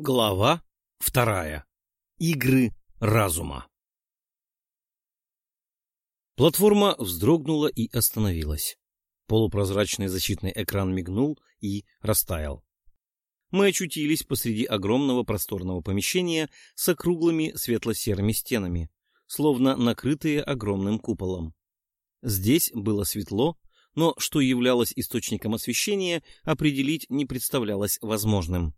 Глава вторая. Игры разума. Платформа вздрогнула и остановилась. Полупрозрачный защитный экран мигнул и растаял. Мы очутились посреди огромного просторного помещения с округлыми светло-серыми стенами, словно накрытые огромным куполом. Здесь было светло, но что являлось источником освещения, определить не представлялось возможным.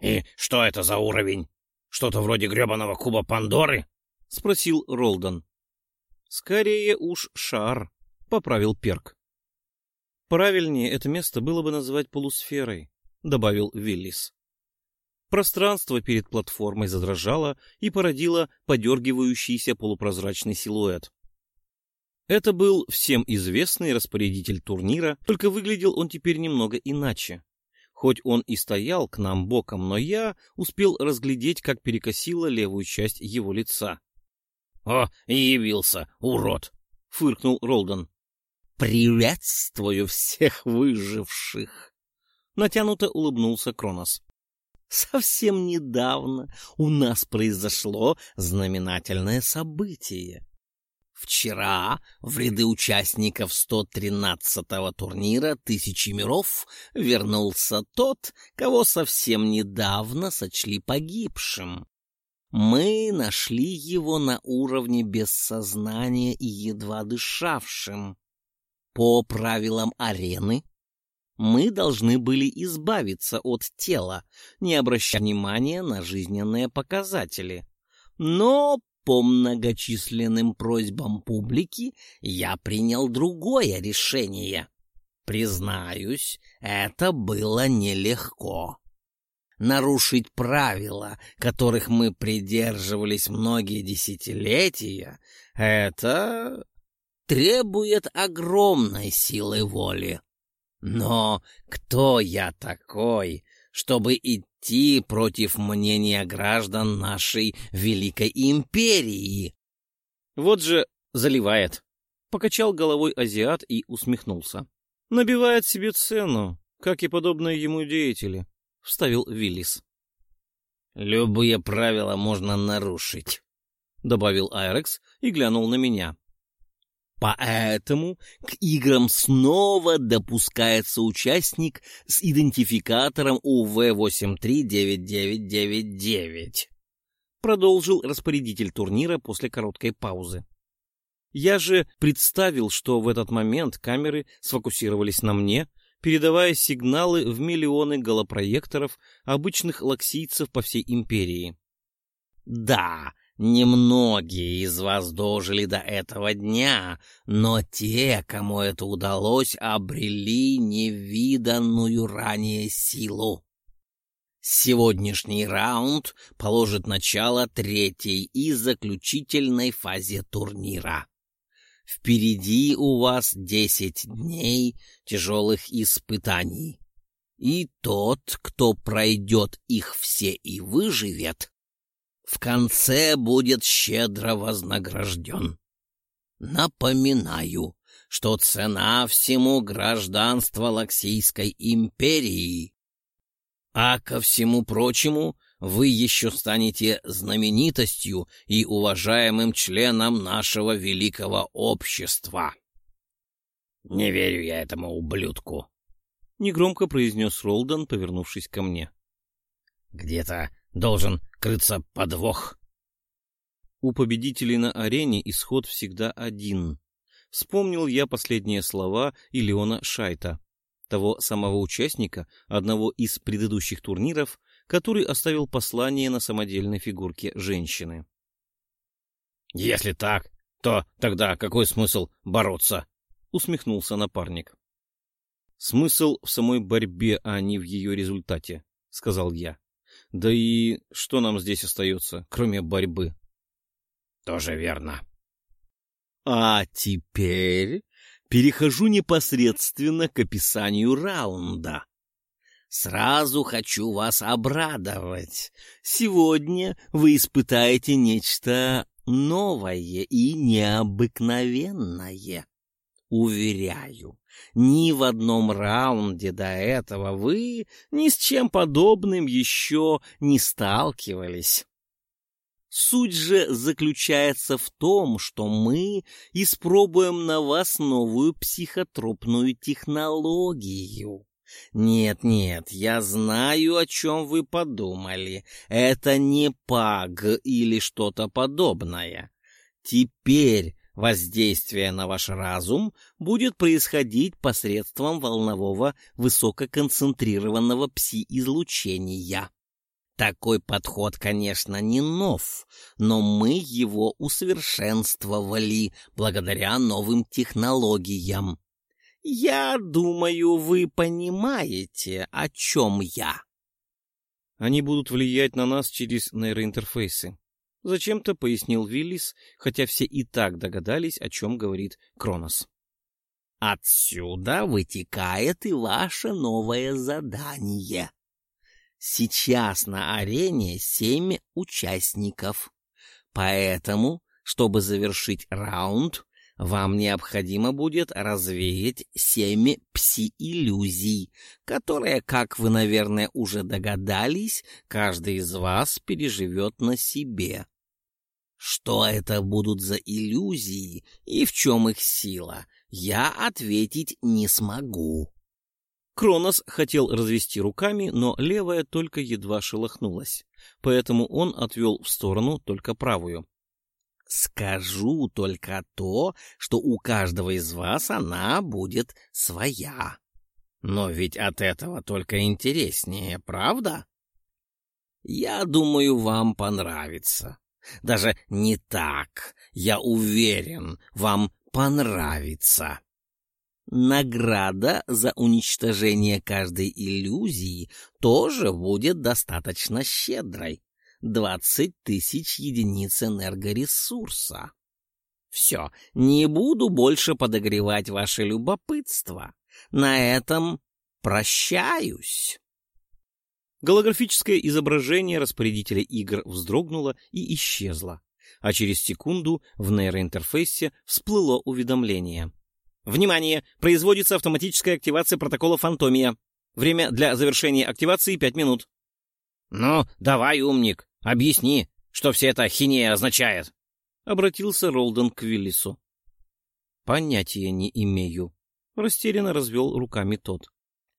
«И что это за уровень? Что-то вроде гребаного куба Пандоры?» — спросил Ролдон. «Скорее уж шар», — поправил Перк. «Правильнее это место было бы назвать полусферой», — добавил Виллис. Пространство перед платформой задрожало и породило подергивающийся полупрозрачный силуэт. Это был всем известный распорядитель турнира, только выглядел он теперь немного иначе. Хоть он и стоял к нам боком, но я успел разглядеть, как перекосило левую часть его лица. — О, явился, урод! — фыркнул Ролдон. — Приветствую всех выживших! Натянуто улыбнулся Кронос. — Совсем недавно у нас произошло знаменательное событие. Вчера в ряды участников 113-го турнира «Тысячи миров» вернулся тот, кого совсем недавно сочли погибшим. Мы нашли его на уровне без сознания и едва дышавшим. По правилам арены мы должны были избавиться от тела, не обращая внимания на жизненные показатели. Но по многочисленным просьбам публики я принял другое решение. Признаюсь, это было нелегко. Нарушить правила, которых мы придерживались многие десятилетия, это требует огромной силы воли. Но кто я такой, чтобы идти идти против мнения граждан нашей великой империи. Вот же заливает. Покачал головой азиат и усмехнулся. Набивает себе цену, как и подобные ему деятели, вставил Виллис. Любые правила можно нарушить, добавил Айрекс и глянул на меня. Поэтому к играм снова допускается участник с идентификатором УВ-839999. Продолжил распорядитель турнира после короткой паузы. Я же представил, что в этот момент камеры сфокусировались на мне, передавая сигналы в миллионы голопроекторов обычных лаксийцев по всей империи. Да, Немногие из вас дожили до этого дня, но те, кому это удалось, обрели невиданную ранее силу. Сегодняшний раунд положит начало третьей и заключительной фазе турнира. Впереди у вас десять дней тяжелых испытаний. И тот, кто пройдет их все и выживет, в конце будет щедро вознагражден. Напоминаю, что цена всему гражданства Лаксийской империи. А ко всему прочему, вы еще станете знаменитостью и уважаемым членом нашего великого общества. Не верю я этому ублюдку. Негромко произнес Ролдон, повернувшись ко мне. Где-то должен крыться подвох. У победителей на арене исход всегда один. Вспомнил я последние слова Илеона Шайта, того самого участника одного из предыдущих турниров, который оставил послание на самодельной фигурке женщины. «Если так, то тогда какой смысл бороться?» — усмехнулся напарник. «Смысл в самой борьбе, а не в ее результате», — сказал я. Да и что нам здесь остается, кроме борьбы? Тоже верно. А теперь перехожу непосредственно к описанию раунда. Сразу хочу вас обрадовать. Сегодня вы испытаете нечто новое и необыкновенное. Уверяю, ни в одном раунде до этого вы ни с чем подобным еще не сталкивались. Суть же заключается в том, что мы испробуем на вас новую психотропную технологию. Нет-нет, я знаю, о чем вы подумали. Это не паг или что-то подобное. Теперь Воздействие на ваш разум будет происходить посредством волнового высококонцентрированного пси-излучения. Такой подход, конечно, не нов, но мы его усовершенствовали благодаря новым технологиям. Я думаю, вы понимаете, о чем я. Они будут влиять на нас через нейроинтерфейсы. Зачем-то пояснил Виллис, хотя все и так догадались, о чем говорит Кронос. Отсюда вытекает и ваше новое задание. Сейчас на арене семь участников. Поэтому, чтобы завершить раунд, вам необходимо будет развеять семь пси-иллюзий, которые, как вы, наверное, уже догадались, каждый из вас переживет на себе. Что это будут за иллюзии и в чем их сила, я ответить не смогу. Кронос хотел развести руками, но левая только едва шелохнулась, поэтому он отвел в сторону только правую. Скажу только то, что у каждого из вас она будет своя. Но ведь от этого только интереснее, правда? Я думаю, вам понравится. Даже не так. Я уверен, вам понравится. Награда за уничтожение каждой иллюзии тоже будет достаточно щедрой. Двадцать тысяч единиц энергоресурса. Все, не буду больше подогревать ваше любопытство. На этом прощаюсь. Голографическое изображение распорядителя игр вздрогнуло и исчезло, а через секунду в нейроинтерфейсе всплыло уведомление. «Внимание! Производится автоматическая активация протокола «Фантомия». Время для завершения активации — пять минут». «Ну, давай, умник, объясни, что все это хинея означает?» — обратился Ролден к Виллису. «Понятия не имею», — растерянно развел руками тот.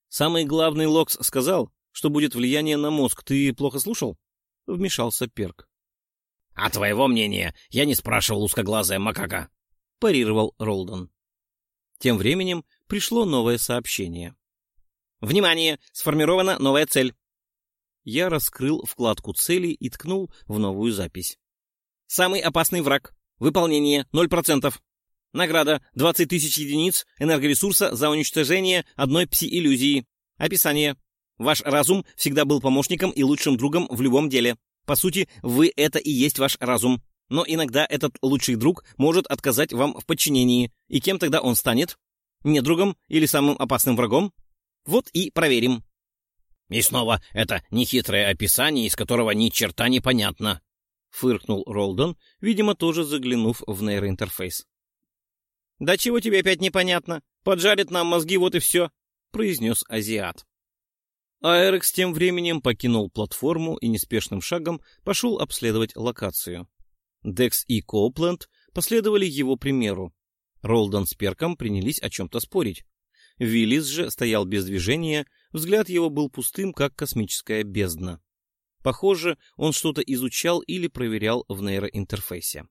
«Самый главный Локс сказал, что будет влияние на мозг. Ты плохо слушал? Вмешался Перк. — А твоего мнения я не спрашивал, узкоглазая макака, — парировал Ролдон. Тем временем пришло новое сообщение. «Внимание! Сформирована новая цель!» Я раскрыл вкладку цели и ткнул в новую запись. «Самый опасный враг. Выполнение 0%. Награда 20 тысяч единиц энергоресурса за уничтожение одной пси-иллюзии. Описание. Ваш разум всегда был помощником и лучшим другом в любом деле. По сути, вы — это и есть ваш разум. Но иногда этот лучший друг может отказать вам в подчинении. И кем тогда он станет? Не другом или самым опасным врагом? Вот и проверим. И снова это нехитрое описание, из которого ни черта не понятно. Фыркнул Ролдон, видимо, тоже заглянув в нейроинтерфейс. «Да чего тебе опять непонятно? Поджарит нам мозги, вот и все», — произнес азиат. Аэрекс тем временем покинул платформу и неспешным шагом пошел обследовать локацию. Декс и Коупленд последовали его примеру. Ролдон с Перком принялись о чем-то спорить. Виллис же стоял без движения, взгляд его был пустым, как космическая бездна. Похоже, он что-то изучал или проверял в нейроинтерфейсе.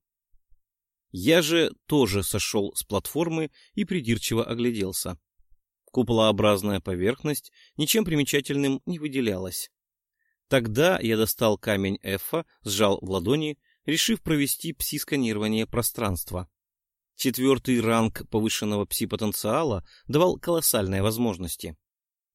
Я же тоже сошел с платформы и придирчиво огляделся. Куполообразная поверхность ничем примечательным не выделялась. Тогда я достал камень Эфа, сжал в ладони, решив провести пси-сканирование пространства. Четвертый ранг повышенного пси-потенциала давал колоссальные возможности.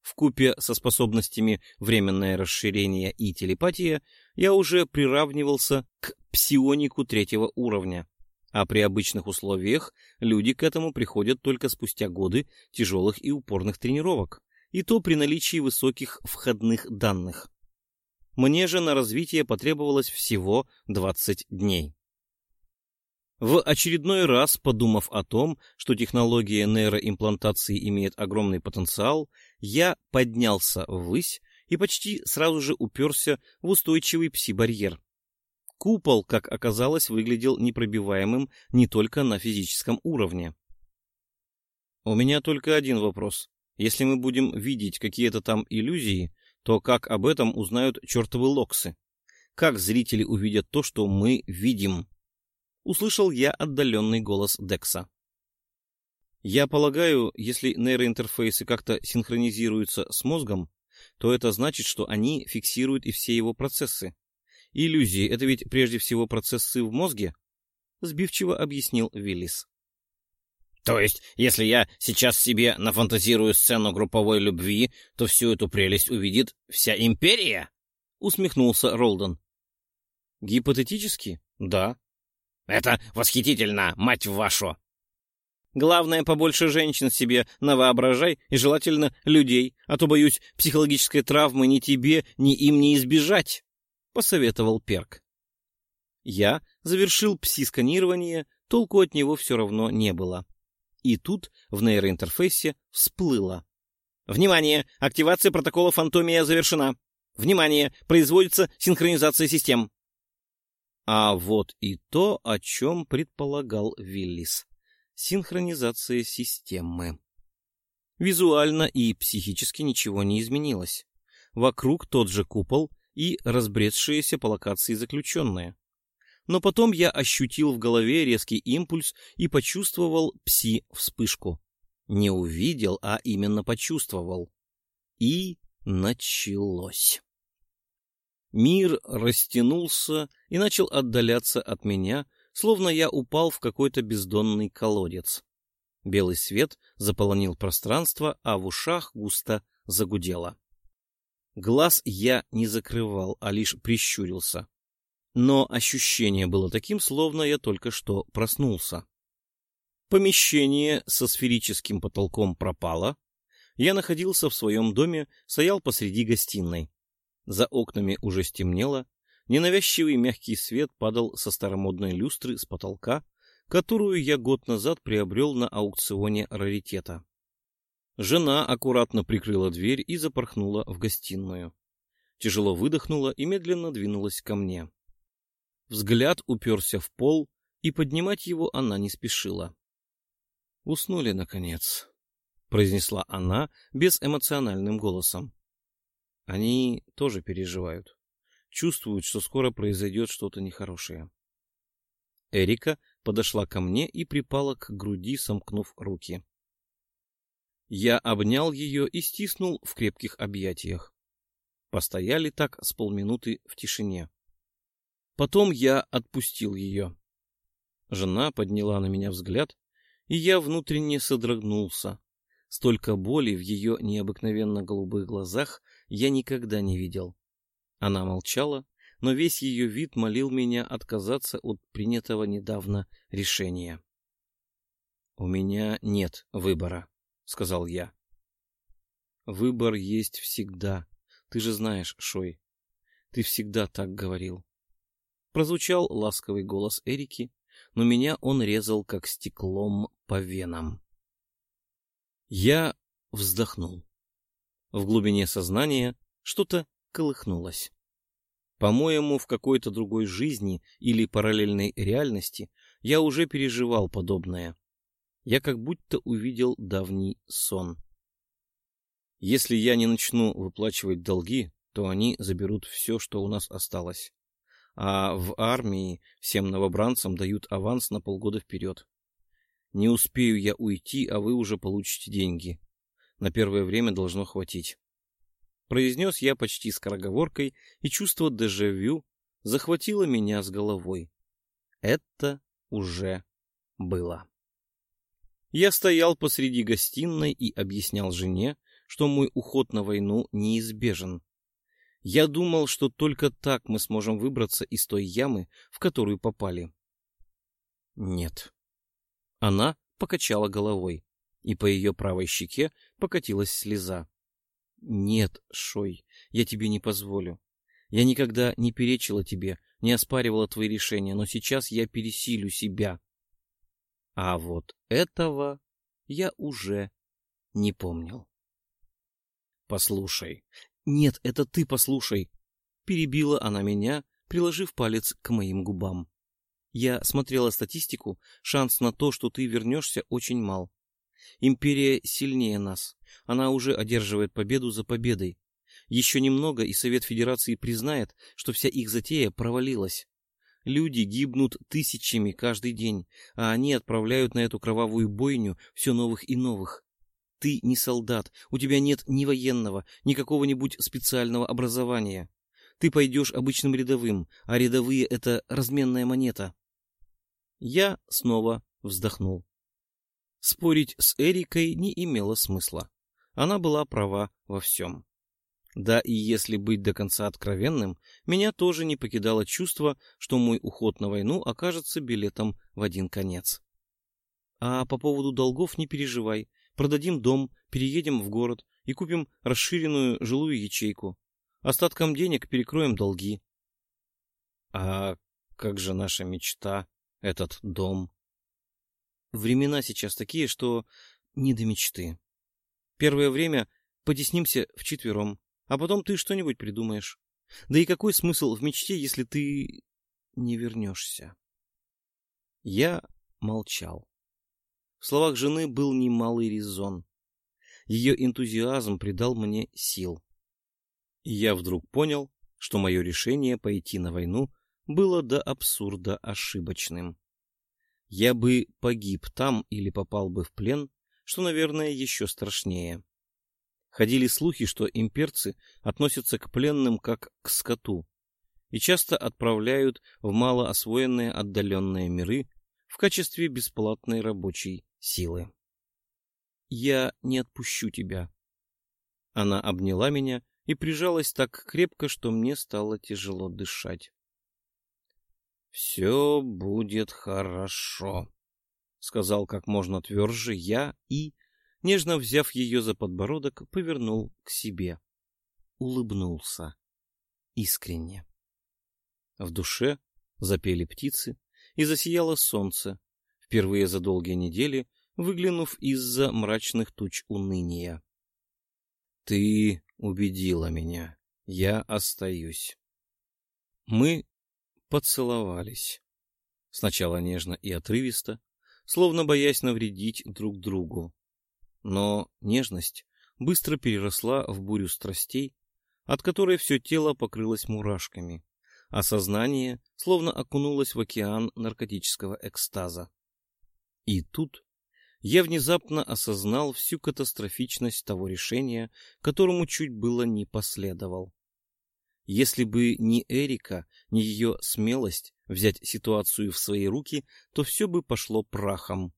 В купе со способностями временное расширение и телепатия я уже приравнивался к псионику третьего уровня а при обычных условиях люди к этому приходят только спустя годы тяжелых и упорных тренировок, и то при наличии высоких входных данных. Мне же на развитие потребовалось всего 20 дней. В очередной раз, подумав о том, что технология нейроимплантации имеет огромный потенциал, я поднялся ввысь и почти сразу же уперся в устойчивый пси-барьер. Купол, как оказалось, выглядел непробиваемым не только на физическом уровне. У меня только один вопрос. Если мы будем видеть какие-то там иллюзии, то как об этом узнают чертовы локсы? Как зрители увидят то, что мы видим? услышал я отдаленный голос Декса. Я полагаю, если нейроинтерфейсы как-то синхронизируются с мозгом, то это значит, что они фиксируют и все его процессы. Иллюзии — это ведь прежде всего процессы в мозге? Сбивчиво объяснил Виллис. То есть, если я сейчас себе нафантазирую сцену групповой любви, то всю эту прелесть увидит вся империя? Усмехнулся Ролдон. Гипотетически, да, это восхитительно, мать вашу! Главное, побольше женщин себе навоображай и желательно людей, а то, боюсь, психологической травмы ни тебе, ни им не избежать, — посоветовал Перк. Я завершил пси-сканирование, толку от него все равно не было. И тут в нейроинтерфейсе всплыло. Внимание! Активация протокола фантомия завершена. Внимание! Производится синхронизация систем. А вот и то, о чем предполагал Виллис. Синхронизация системы. Визуально и психически ничего не изменилось. Вокруг тот же купол и разбредшиеся по локации заключенные. Но потом я ощутил в голове резкий импульс и почувствовал пси-вспышку. Не увидел, а именно почувствовал. И началось. Мир растянулся и начал отдаляться от меня, словно я упал в какой-то бездонный колодец. Белый свет заполонил пространство, а в ушах густо загудело. Глаз я не закрывал, а лишь прищурился. Но ощущение было таким, словно я только что проснулся. Помещение со сферическим потолком пропало. Я находился в своем доме, стоял посреди гостиной. За окнами уже стемнело, ненавязчивый мягкий свет падал со старомодной люстры с потолка, которую я год назад приобрел на аукционе раритета. Жена аккуратно прикрыла дверь и запорхнула в гостиную. Тяжело выдохнула и медленно двинулась ко мне. Взгляд уперся в пол, и поднимать его она не спешила. «Уснули, наконец», — произнесла она безэмоциональным голосом. Они тоже переживают. Чувствуют, что скоро произойдет что-то нехорошее. Эрика подошла ко мне и припала к груди, сомкнув руки. Я обнял ее и стиснул в крепких объятиях. Постояли так с полминуты в тишине. Потом я отпустил ее. Жена подняла на меня взгляд, и я внутренне содрогнулся. Столько боли в ее необыкновенно голубых глазах я никогда не видел. Она молчала, но весь ее вид молил меня отказаться от принятого недавно решения. — У меня нет выбора, — сказал я. — Выбор есть всегда. Ты же знаешь, Шой. Ты всегда так говорил. Прозвучал ласковый голос Эрики, но меня он резал, как стеклом по венам. Я вздохнул. В глубине сознания что-то колыхнулось. По-моему, в какой-то другой жизни или параллельной реальности я уже переживал подобное. Я как будто увидел давний сон. Если я не начну выплачивать долги, то они заберут все, что у нас осталось. А в армии всем новобранцам дают аванс на полгода вперед. Не успею я уйти, а вы уже получите деньги. На первое время должно хватить. Произнес я почти скороговоркой, и чувство дежавю захватило меня с головой. Это уже было. Я стоял посреди гостиной и объяснял жене, что мой уход на войну неизбежен. Я думал, что только так мы сможем выбраться из той ямы, в которую попали. Нет. Она покачала головой и по ее правой щеке покатилась слеза. — Нет, Шой, я тебе не позволю. Я никогда не перечила тебе, не оспаривала твои решения, но сейчас я пересилю себя. А вот этого я уже не помнил. «Послушай». «Нет, это ты послушай», — перебила она меня, приложив палец к моим губам. «Я смотрела статистику, шанс на то, что ты вернешься, очень мал. Империя сильнее нас, она уже одерживает победу за победой. Еще немного, и Совет Федерации признает, что вся их затея провалилась. Люди гибнут тысячами каждый день, а они отправляют на эту кровавую бойню все новых и новых. Ты не солдат, у тебя нет ни военного, ни какого-нибудь специального образования. Ты пойдешь обычным рядовым, а рядовые — это разменная монета. Я снова вздохнул. Спорить с Эрикой не имело смысла. Она была права во всем. Да и если быть до конца откровенным, меня тоже не покидало чувство, что мой уход на войну окажется билетом в один конец. А по поводу долгов не переживай. Продадим дом, переедем в город и купим расширенную жилую ячейку. Остатком денег перекроем долги. А как же наша мечта, этот дом? Времена сейчас такие, что не до мечты. Первое время потеснимся вчетвером, а потом ты что-нибудь придумаешь. Да и какой смысл в мечте, если ты не вернешься? Я молчал. В словах жены был немалый резон. Ее энтузиазм придал мне сил. И я вдруг понял, что мое решение пойти на войну было до абсурда ошибочным. Я бы погиб там или попал бы в плен, что, наверное, еще страшнее. Ходили слухи, что имперцы относятся к пленным как к скоту и часто отправляют в малоосвоенные отдаленные миры в качестве бесплатной рабочей силы. «Я не отпущу тебя». Она обняла меня и прижалась так крепко, что мне стало тяжело дышать. «Все будет хорошо», — сказал как можно тверже я и, нежно взяв ее за подбородок, повернул к себе. Улыбнулся. Искренне. В душе запели птицы и засияло солнце, впервые за долгие недели выглянув из-за мрачных туч уныния. «Ты убедила меня. Я остаюсь». Мы поцеловались. Сначала нежно и отрывисто, словно боясь навредить друг другу. Но нежность быстро переросла в бурю страстей, от которой все тело покрылось мурашками, а сознание словно окунулось в океан наркотического экстаза. И тут я внезапно осознал всю катастрофичность того решения, которому чуть было не последовал. Если бы не Эрика, не ее смелость взять ситуацию в свои руки, то все бы пошло прахом.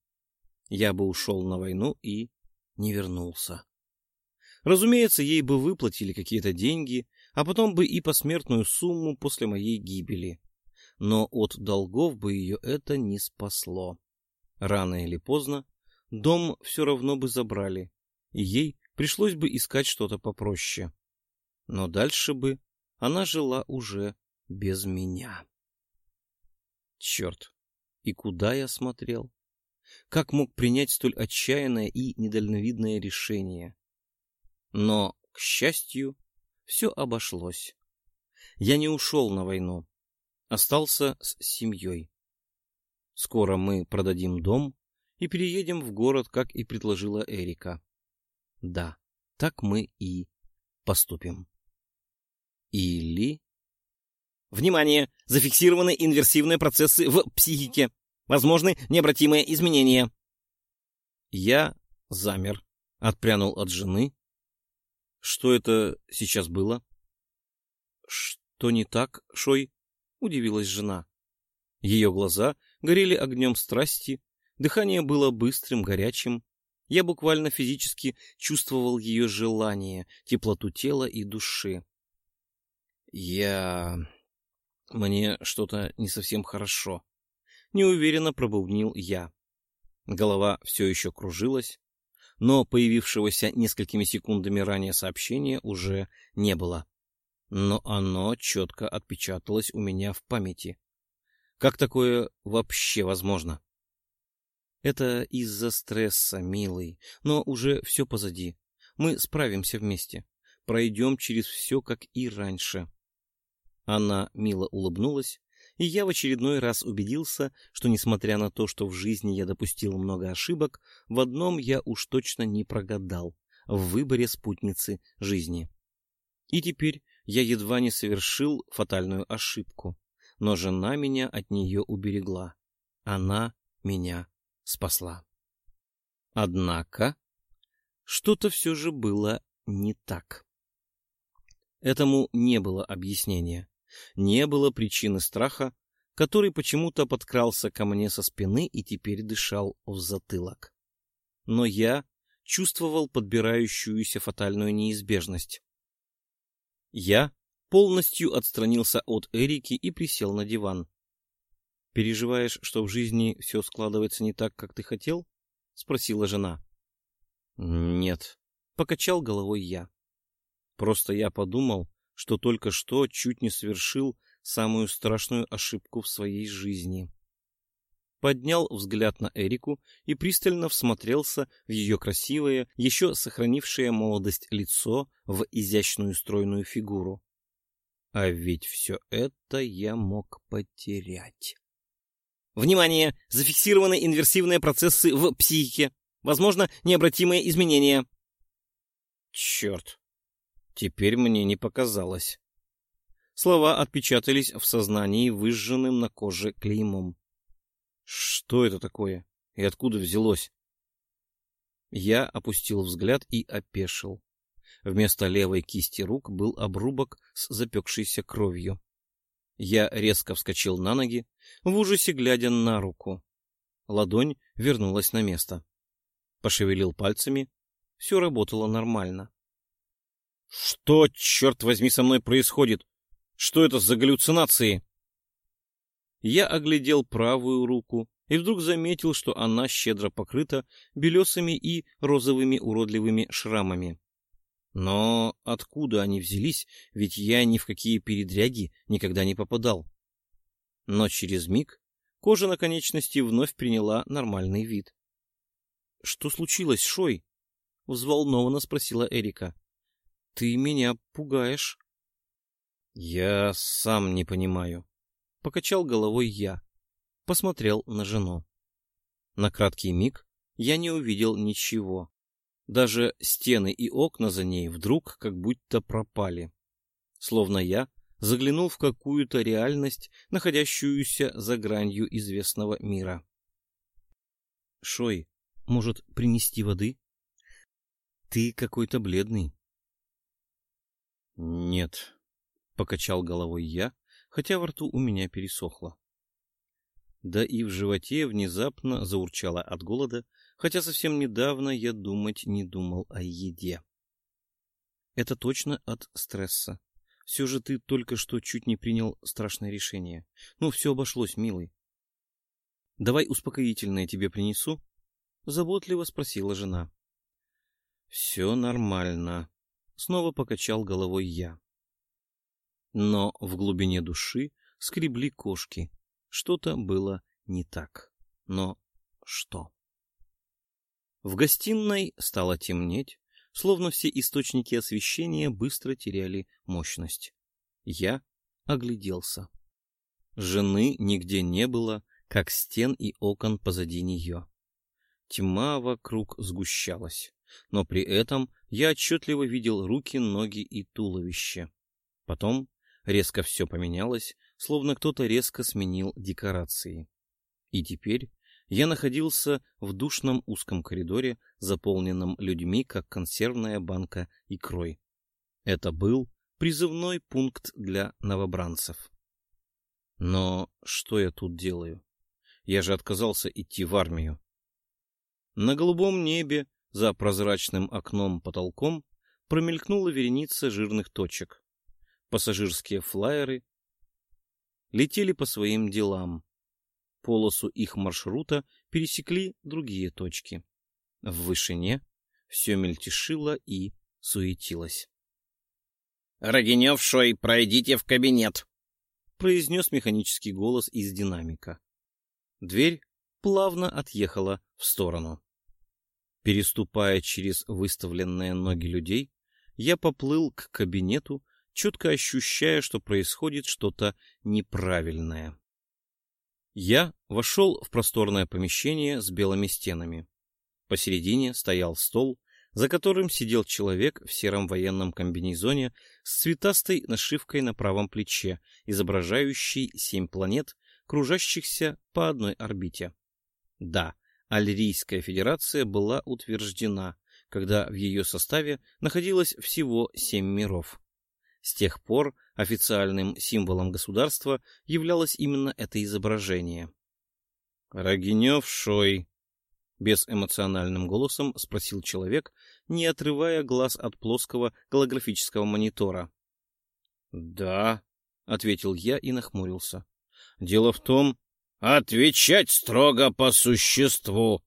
Я бы ушел на войну и не вернулся. Разумеется, ей бы выплатили какие-то деньги, а потом бы и посмертную сумму после моей гибели. Но от долгов бы ее это не спасло. Рано или поздно дом все равно бы забрали, и ей пришлось бы искать что-то попроще. Но дальше бы она жила уже без меня. Черт, и куда я смотрел? Как мог принять столь отчаянное и недальновидное решение? Но, к счастью, все обошлось. Я не ушел на войну, остался с семьей. Скоро мы продадим дом и переедем в город, как и предложила Эрика. Да, так мы и поступим. Или... Внимание! Зафиксированы инверсивные процессы в психике. Возможны необратимые изменения. Я замер, отпрянул от жены. Что это сейчас было? Что не так, Шой? Удивилась жена. Ее глаза горели огнем страсти, дыхание было быстрым, горячим. Я буквально физически чувствовал ее желание, теплоту тела и души. Я... Мне что-то не совсем хорошо. Неуверенно пробубнил я. Голова все еще кружилась, но появившегося несколькими секундами ранее сообщения уже не было. но оно четко отпечаталось у меня в памяти. Как такое вообще возможно? Это из-за стресса, милый, но уже все позади. Мы справимся вместе. Пройдем через все, как и раньше. Она мило улыбнулась, и я в очередной раз убедился, что, несмотря на то, что в жизни я допустил много ошибок, в одном я уж точно не прогадал — в выборе спутницы жизни. И теперь я едва не совершил фатальную ошибку, но жена меня от нее уберегла. Она меня спасла. Однако что-то все же было не так. Этому не было объяснения не было причины страха, который почему-то подкрался ко мне со спины и теперь дышал в затылок. Но я чувствовал подбирающуюся фатальную неизбежность. Я полностью отстранился от Эрики и присел на диван. «Переживаешь, что в жизни все складывается не так, как ты хотел?» — спросила жена. «Нет», — покачал головой я. «Просто я подумал, что только что чуть не совершил самую страшную ошибку в своей жизни. Поднял взгляд на Эрику и пристально всмотрелся в ее красивое, еще сохранившее молодость лицо, в изящную стройную фигуру. А ведь все это я мог потерять. Внимание! Зафиксированы инверсивные процессы в психике. Возможно, необратимые изменения. Черт! Теперь мне не показалось. Слова отпечатались в сознании выжженным на коже клеймом. Что это такое? И откуда взялось? Я опустил взгляд и опешил. Вместо левой кисти рук был обрубок с запекшейся кровью. Я резко вскочил на ноги, в ужасе глядя на руку. Ладонь вернулась на место. Пошевелил пальцами. Все работало нормально. Что, черт возьми, со мной происходит? Что это за галлюцинации? Я оглядел правую руку и вдруг заметил, что она щедро покрыта белесыми и розовыми уродливыми шрамами. Но откуда они взялись, ведь я ни в какие передряги никогда не попадал. Но через миг кожа на конечности вновь приняла нормальный вид. — Что случилось, Шой? — взволнованно спросила Эрика. Ты меня пугаешь. Я сам не понимаю. Покачал головой я. Посмотрел на жену. На краткий миг я не увидел ничего. Даже стены и окна за ней вдруг как будто пропали. Словно я заглянул в какую-то реальность, находящуюся за гранью известного мира. «Шой, может, принести воды?» «Ты какой-то бледный. «Нет», — покачал головой я, хотя во рту у меня пересохло. Да и в животе внезапно заурчало от голода, хотя совсем недавно я думать не думал о еде. Это точно от стресса. Все же ты только что чуть не принял страшное решение. Ну, все обошлось, милый. Давай успокоительное тебе принесу? Заботливо спросила жена. Все нормально, Снова покачал головой я. Но в глубине души скребли кошки. Что-то было не так. Но что? В гостиной стало темнеть, словно все источники освещения быстро теряли мощность. Я огляделся. Жены нигде не было, как стен и окон позади нее. Тьма вокруг сгущалась но при этом я отчетливо видел руки, ноги и туловище. Потом резко все поменялось, словно кто-то резко сменил декорации. И теперь я находился в душном узком коридоре, заполненном людьми, как консервная банка икрой. Это был призывной пункт для новобранцев. Но что я тут делаю? Я же отказался идти в армию. На голубом небе за прозрачным окном потолком промелькнула вереница жирных точек. Пассажирские флайеры летели по своим делам. Полосу их маршрута пересекли другие точки. В вышине все мельтешило и суетилось. Рогенев, Шой, пройдите в кабинет», — произнес механический голос из динамика. Дверь плавно отъехала в сторону. Переступая через выставленные ноги людей, я поплыл к кабинету, четко ощущая, что происходит что-то неправильное. Я вошел в просторное помещение с белыми стенами. Посередине стоял стол, за которым сидел человек в сером военном комбинезоне с цветастой нашивкой на правом плече, изображающей семь планет, кружащихся по одной орбите. Да, Альрийская Федерация была утверждена, когда в ее составе находилось всего семь миров. С тех пор официальным символом государства являлось именно это изображение. «Рогинев Шой», — безэмоциональным голосом спросил человек, не отрывая глаз от плоского голографического монитора. «Да», — ответил я и нахмурился. «Дело в том, Отвечать строго по существу.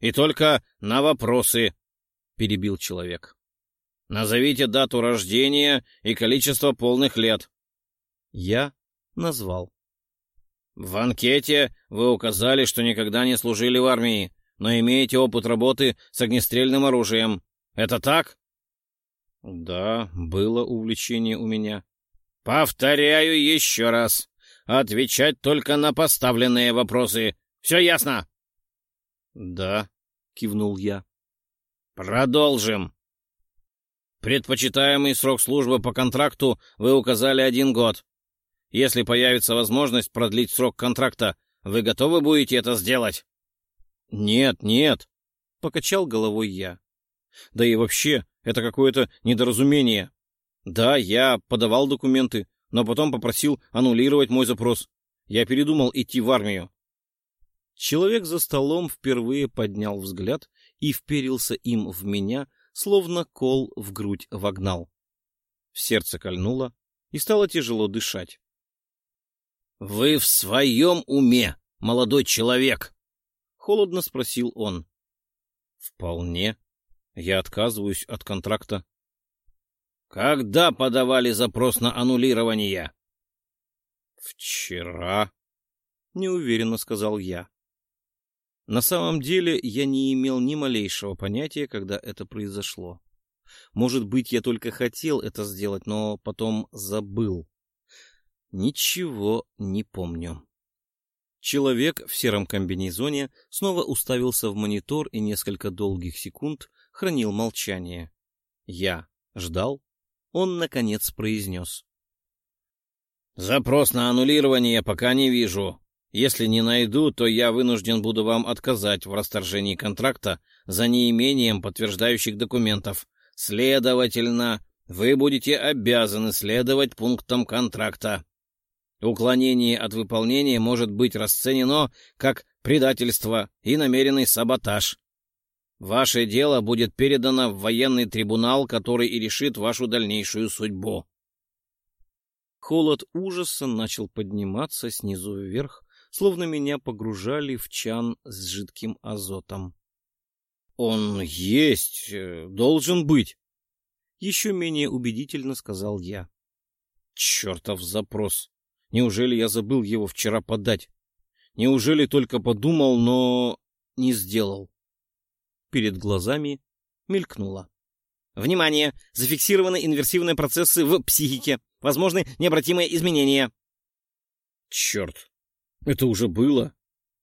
И только на вопросы, — перебил человек. Назовите дату рождения и количество полных лет. Я назвал. В анкете вы указали, что никогда не служили в армии, но имеете опыт работы с огнестрельным оружием. Это так? Да, было увлечение у меня. Повторяю еще раз отвечать только на поставленные вопросы. Все ясно? — Да, — кивнул я. — Продолжим. Предпочитаемый срок службы по контракту вы указали один год. Если появится возможность продлить срок контракта, вы готовы будете это сделать? — Нет, нет, — покачал головой я. Да и вообще, это какое-то недоразумение. Да, я подавал документы, но потом попросил аннулировать мой запрос. Я передумал идти в армию. Человек за столом впервые поднял взгляд и вперился им в меня, словно кол в грудь вогнал. В сердце кольнуло, и стало тяжело дышать. — Вы в своем уме, молодой человек? — холодно спросил он. — Вполне. Я отказываюсь от контракта. Когда подавали запрос на аннулирование? Вчера, неуверенно сказал я. На самом деле я не имел ни малейшего понятия, когда это произошло. Может быть, я только хотел это сделать, но потом забыл. Ничего не помню. Человек в сером комбинезоне снова уставился в монитор и несколько долгих секунд хранил молчание. Я ждал, он, наконец, произнес. «Запрос на аннулирование пока не вижу. Если не найду, то я вынужден буду вам отказать в расторжении контракта за неимением подтверждающих документов. Следовательно, вы будете обязаны следовать пунктам контракта. Уклонение от выполнения может быть расценено как предательство и намеренный саботаж. Ваше дело будет передано в военный трибунал, который и решит вашу дальнейшую судьбу. Холод ужаса начал подниматься снизу вверх, словно меня погружали в чан с жидким азотом. — Он есть, э, должен быть, — еще менее убедительно сказал я. — Чертов запрос! Неужели я забыл его вчера подать? Неужели только подумал, но не сделал? Перед глазами мелькнуло. «Внимание! Зафиксированы инверсивные процессы в психике. Возможны необратимые изменения». «Черт! Это уже было?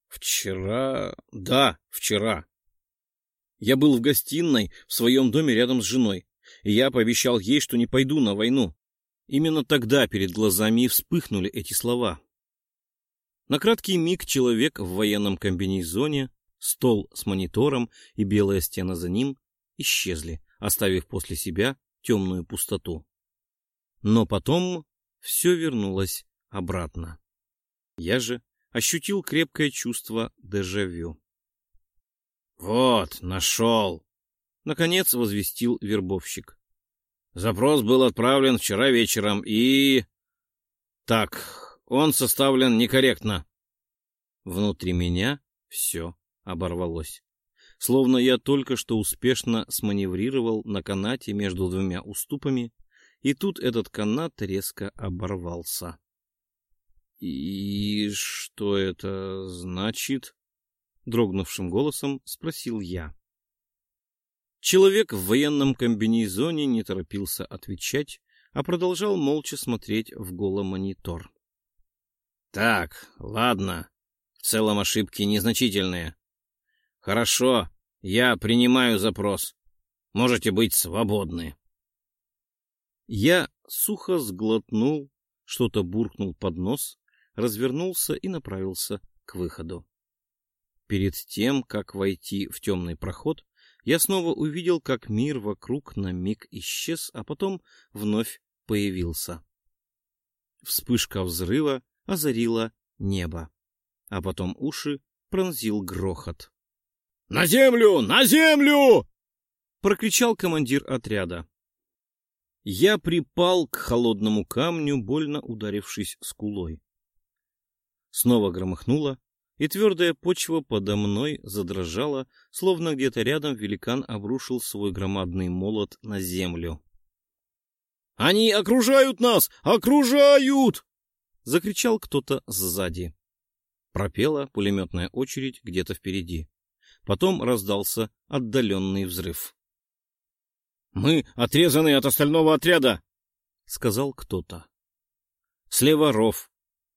Вчера... Да, вчера. Я был в гостиной в своем доме рядом с женой, и я пообещал ей, что не пойду на войну. Именно тогда перед глазами вспыхнули эти слова. На краткий миг человек в военном комбинезоне Стол с монитором и белая стена за ним исчезли, оставив после себя темную пустоту. Но потом все вернулось обратно. Я же ощутил крепкое чувство дежавю. «Вот, нашел!» — наконец возвестил вербовщик. «Запрос был отправлен вчера вечером и...» «Так, он составлен некорректно». Внутри меня все оборвалось. Словно я только что успешно сманеврировал на канате между двумя уступами И тут этот канат резко оборвался. «И что это значит?» — дрогнувшим голосом спросил я. Человек в военном комбинезоне не торопился отвечать, а продолжал молча смотреть в голомонитор. «Так, ладно. В целом ошибки незначительные. Хорошо, я принимаю запрос. Можете быть свободны». Я сухо сглотнул, что-то буркнул под нос, развернулся и направился к выходу. Перед тем, как войти в темный проход, я снова увидел, как мир вокруг на миг исчез, а потом вновь появился. Вспышка взрыва озарила небо, а потом уши пронзил грохот. «На землю! На землю!» — прокричал командир отряда. Я припал к холодному камню, больно ударившись скулой. Снова громыхнуло, и твердая почва подо мной задрожала, словно где-то рядом великан обрушил свой громадный молот на землю. «Они окружают нас! Окружают!» — закричал кто-то сзади. Пропела пулеметная очередь где-то впереди. Потом раздался отдаленный взрыв. «Мы отрезаны от остального отряда!» — сказал кто-то. «Слева ров,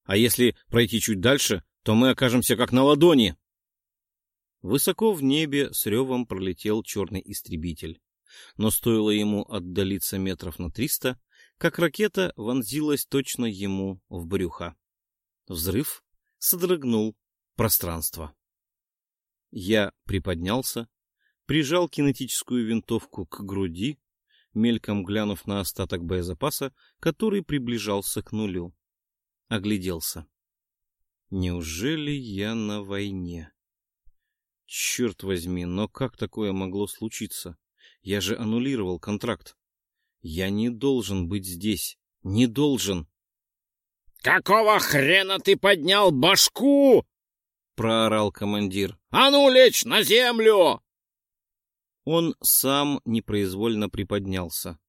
а если пройти чуть дальше, то мы окажемся как на ладони. Высоко в небе с ревом пролетел черный истребитель. Но стоило ему отдалиться метров на триста, как ракета вонзилась точно ему в брюхо. Взрыв содрогнул пространство. Я приподнялся, прижал кинетическую винтовку к груди, мельком глянув на остаток боезапаса, который приближался к нулю огляделся. Неужели я на войне? Черт возьми, но как такое могло случиться? Я же аннулировал контракт. Я не должен быть здесь. Не должен. «Какого хрена ты поднял башку?» — проорал командир. «А ну, лечь на землю!» Он сам непроизвольно приподнялся.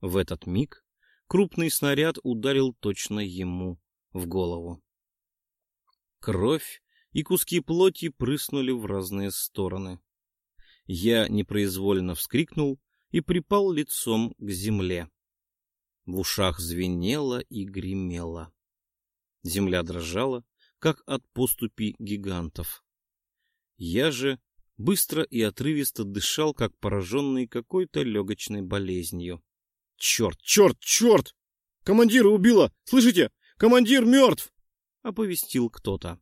В этот миг крупный снаряд ударил точно ему в голову. Кровь и куски плоти прыснули в разные стороны. Я непроизвольно вскрикнул и припал лицом к земле. В ушах звенело и гремело. Земля дрожала, как от поступи гигантов. Я же быстро и отрывисто дышал, как пораженный какой-то легочной болезнью. «Черт, черт, черт! Командира убило! Слышите? Командир мертв! — оповестил кто-то.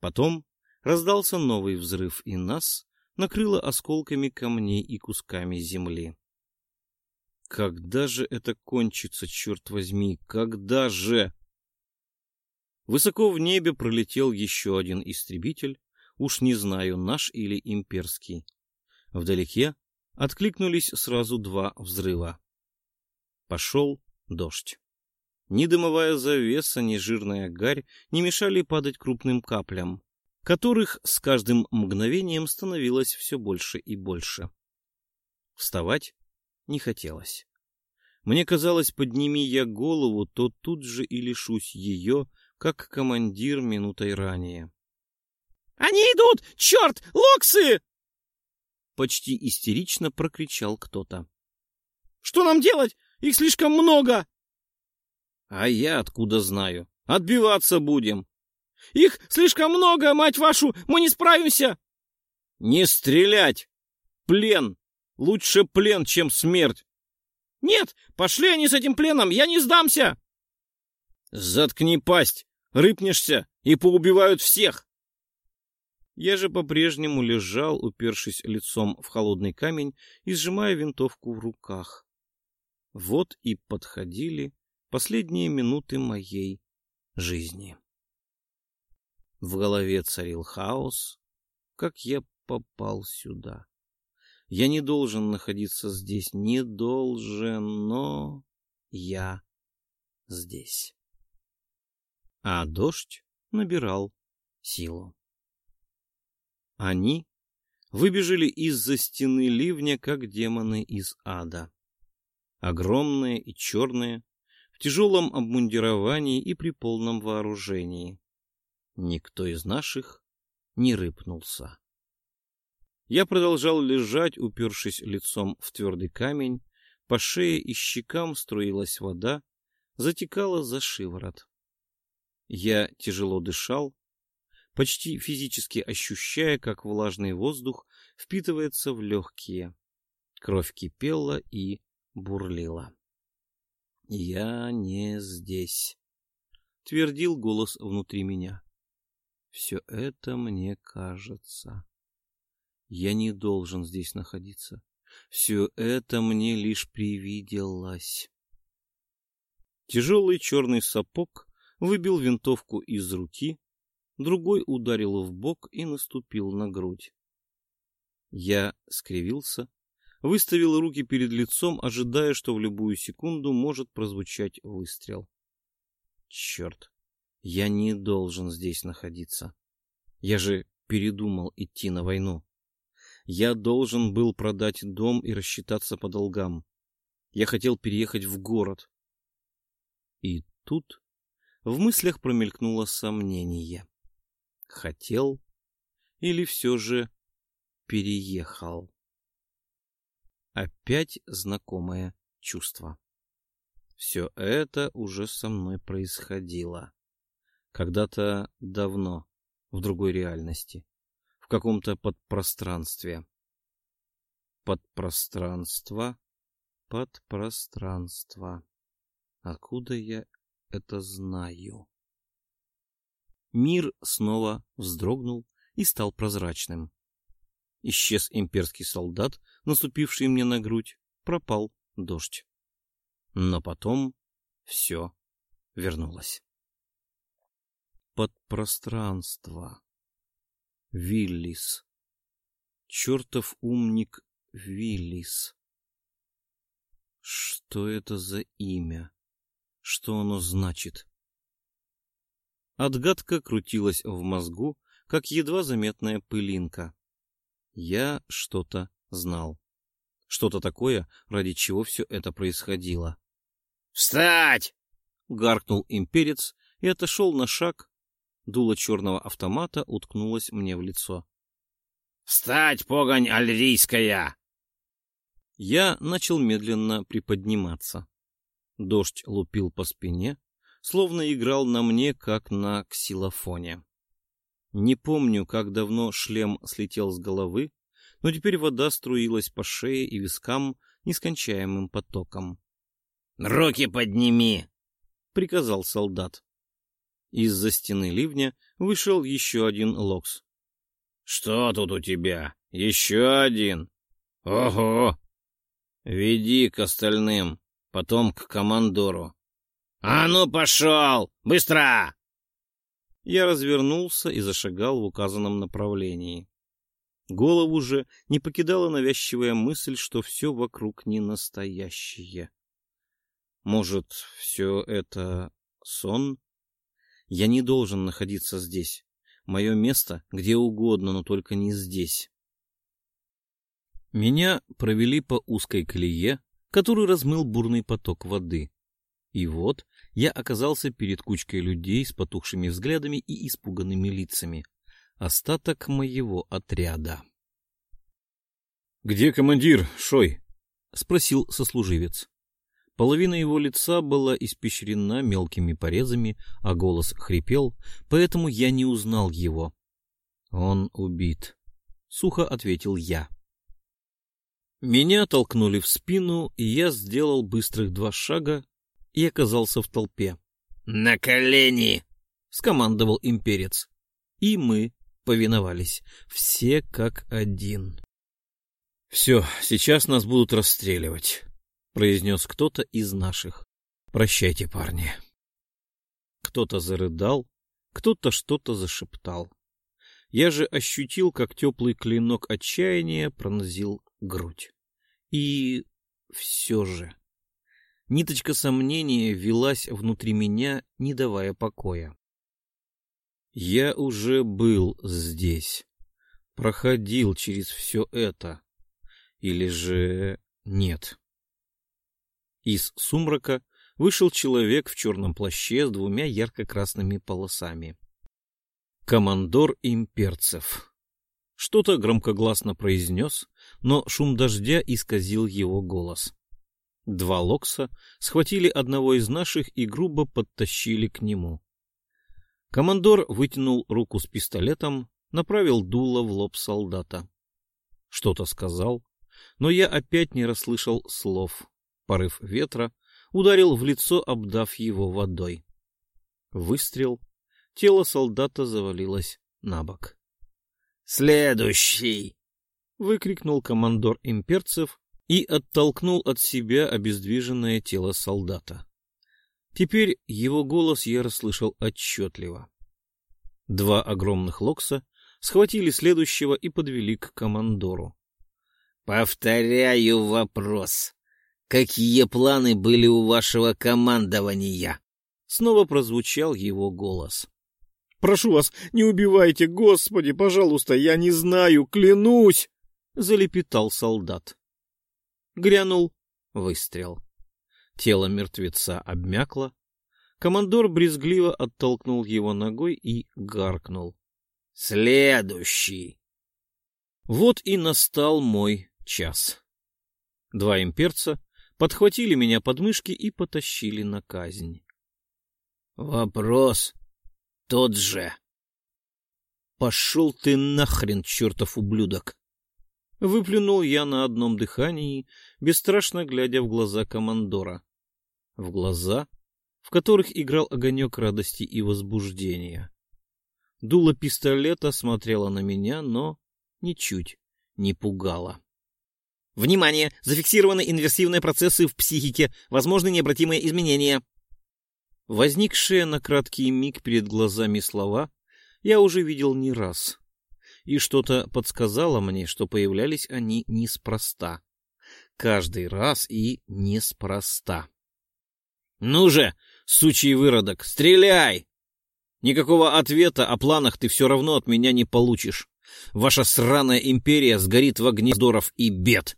Потом раздался новый взрыв, и нас накрыло осколками камней и кусками земли. Когда же это кончится, черт возьми, когда же? Высоко в небе пролетел еще один истребитель, уж не знаю, наш или имперский. Вдалеке откликнулись сразу два взрыва. Пошел дождь. Ни дымовая завеса, ни жирная гарь не мешали падать крупным каплям, которых с каждым мгновением становилось все больше и больше. Вставать не хотелось. Мне казалось, подними я голову, то тут же и лишусь ее, как командир минутой ранее. — Они идут! Черт! Локсы! Почти истерично прокричал кто-то. — Что нам делать? Их слишком много! А я откуда знаю? Отбиваться будем. Их слишком много, мать вашу, мы не справимся. Не стрелять! Плен! Лучше плен, чем смерть. Нет, пошли они с этим пленом, я не сдамся. Заткни пасть, рыпнешься и поубивают всех. Я же по-прежнему лежал, упершись лицом в холодный камень и сжимая винтовку в руках. Вот и подходили последние минуты моей жизни. В голове царил хаос. Как я попал сюда? Я не должен находиться здесь, не должен, но я здесь. А дождь набирал силу. Они выбежали из-за стены ливня, как демоны из ада. огромные и черные, в тяжелом обмундировании и при полном вооружении. Никто из наших не рыпнулся. Я продолжал лежать, упершись лицом в твердый камень, по шее и щекам струилась вода, затекала за шиворот. Я тяжело дышал, почти физически ощущая, как влажный воздух впитывается в легкие. Кровь кипела и бурлила. «Я не здесь», — твердил голос внутри меня. «Все это мне кажется. Я не должен здесь находиться. Все это мне лишь привиделось». Тяжелый черный сапог выбил винтовку из руки, другой ударил в бок и наступил на грудь. Я скривился, выставил руки перед лицом, ожидая, что в любую секунду может прозвучать выстрел. Черт, я не должен здесь находиться. Я же передумал идти на войну. Я должен был продать дом и рассчитаться по долгам. Я хотел переехать в город. И тут в мыслях промелькнуло сомнение. Хотел или все же переехал? Опять знакомое чувство. Все это уже со мной происходило. Когда-то давно, в другой реальности, в каком-то подпространстве. Подпространство, подпространство. Откуда я это знаю. Мир снова вздрогнул и стал прозрачным. Исчез имперский солдат, наступивший мне на грудь, пропал дождь. Но потом все вернулось. Подпространство. Виллис. Чертов умник Виллис. Что это за имя? Что оно значит? Отгадка крутилась в мозгу, как едва заметная пылинка. Я что-то знал. Что-то такое, ради чего все это происходило. «Встать!» — гаркнул имперец и отошел на шаг. Дуло черного автомата уткнулось мне в лицо. «Встать, погонь альрийская!» Я начал медленно приподниматься. Дождь лупил по спине, словно играл на мне, как на ксилофоне. Не помню, как давно шлем слетел с головы, но теперь вода струилась по шее и вискам нескончаемым потоком. — Руки подними! — приказал солдат. Из-за стены ливня вышел еще один локс. — Что тут у тебя? Еще один? Ого! — Веди к остальным потом к командору. «А ну, пошел! Быстро!» Я развернулся и зашагал в указанном направлении. Голову же не покидала навязчивая мысль, что все вокруг не настоящее. Может, все это сон? Я не должен находиться здесь. Мое место где угодно, но только не здесь. Меня провели по узкой колее, которую размыл бурный поток воды. И вот я оказался перед кучкой людей с потухшими взглядами и испуганными лицами. Остаток моего отряда. — Где командир, Шой? — спросил сослуживец. Половина его лица была испещрена мелкими порезами, а голос хрипел, поэтому я не узнал его. — Он убит, — сухо ответил я. Меня толкнули в спину, и я сделал быстрых два шага и оказался в толпе. «На колени!» — скомандовал имперец. И мы повиновались, все как один. «Все, сейчас нас будут расстреливать», — произнес кто-то из наших. «Прощайте, парни». Кто-то зарыдал, кто-то что-то зашептал. Я же ощутил, как теплый клинок отчаяния пронзил грудь. И все же... Ниточка сомнения велась внутри меня, не давая покоя. Я уже был здесь, проходил через все это. Или же нет? Из сумрака вышел человек в черном плаще с двумя ярко-красными полосами. Командор имперцев. Что-то громкогласно произнес, но шум дождя исказил его голос. Два локса схватили одного из наших и грубо подтащили к нему. Командор вытянул руку с пистолетом, направил дуло в лоб солдата. Что-то сказал, но я опять не расслышал слов. Порыв ветра ударил в лицо, обдав его водой. Выстрел. Тело солдата завалилось на бок. «Следующий!» — выкрикнул командор имперцев и оттолкнул от себя обездвиженное тело солдата. Теперь его голос я расслышал отчетливо. Два огромных локса схватили следующего и подвели к командору. «Повторяю вопрос. Какие планы были у вашего командования?» Снова прозвучал его голос. «Прошу вас, не убивайте, Господи, пожалуйста, я не знаю, клянусь!» — залепетал солдат. Грянул выстрел. Тело мертвеца обмякло. Командор брезгливо оттолкнул его ногой и гаркнул. «Следующий!» Вот и настал мой час. Два имперца подхватили меня под мышки и потащили на казнь. «Вопрос тот же». «Пошел ты нахрен, чертов ублюдок!» Выплюнул я на одном дыхании, бесстрашно глядя в глаза командора. В глаза, в которых играл огонек радости и возбуждения. Дуло пистолета смотрело на меня, но ничуть не пугало. Внимание! Зафиксированы инверсивные процессы в психике. Возможны необратимые изменения. Возникшие на краткий миг перед глазами слова я уже видел не раз и что-то подсказало мне, что появлялись они неспроста. Каждый раз и неспроста. «Ну же, сучий выродок, стреляй! Никакого ответа о планах ты все равно от меня не получишь. Ваша сраная империя сгорит в огне здоров и бед!»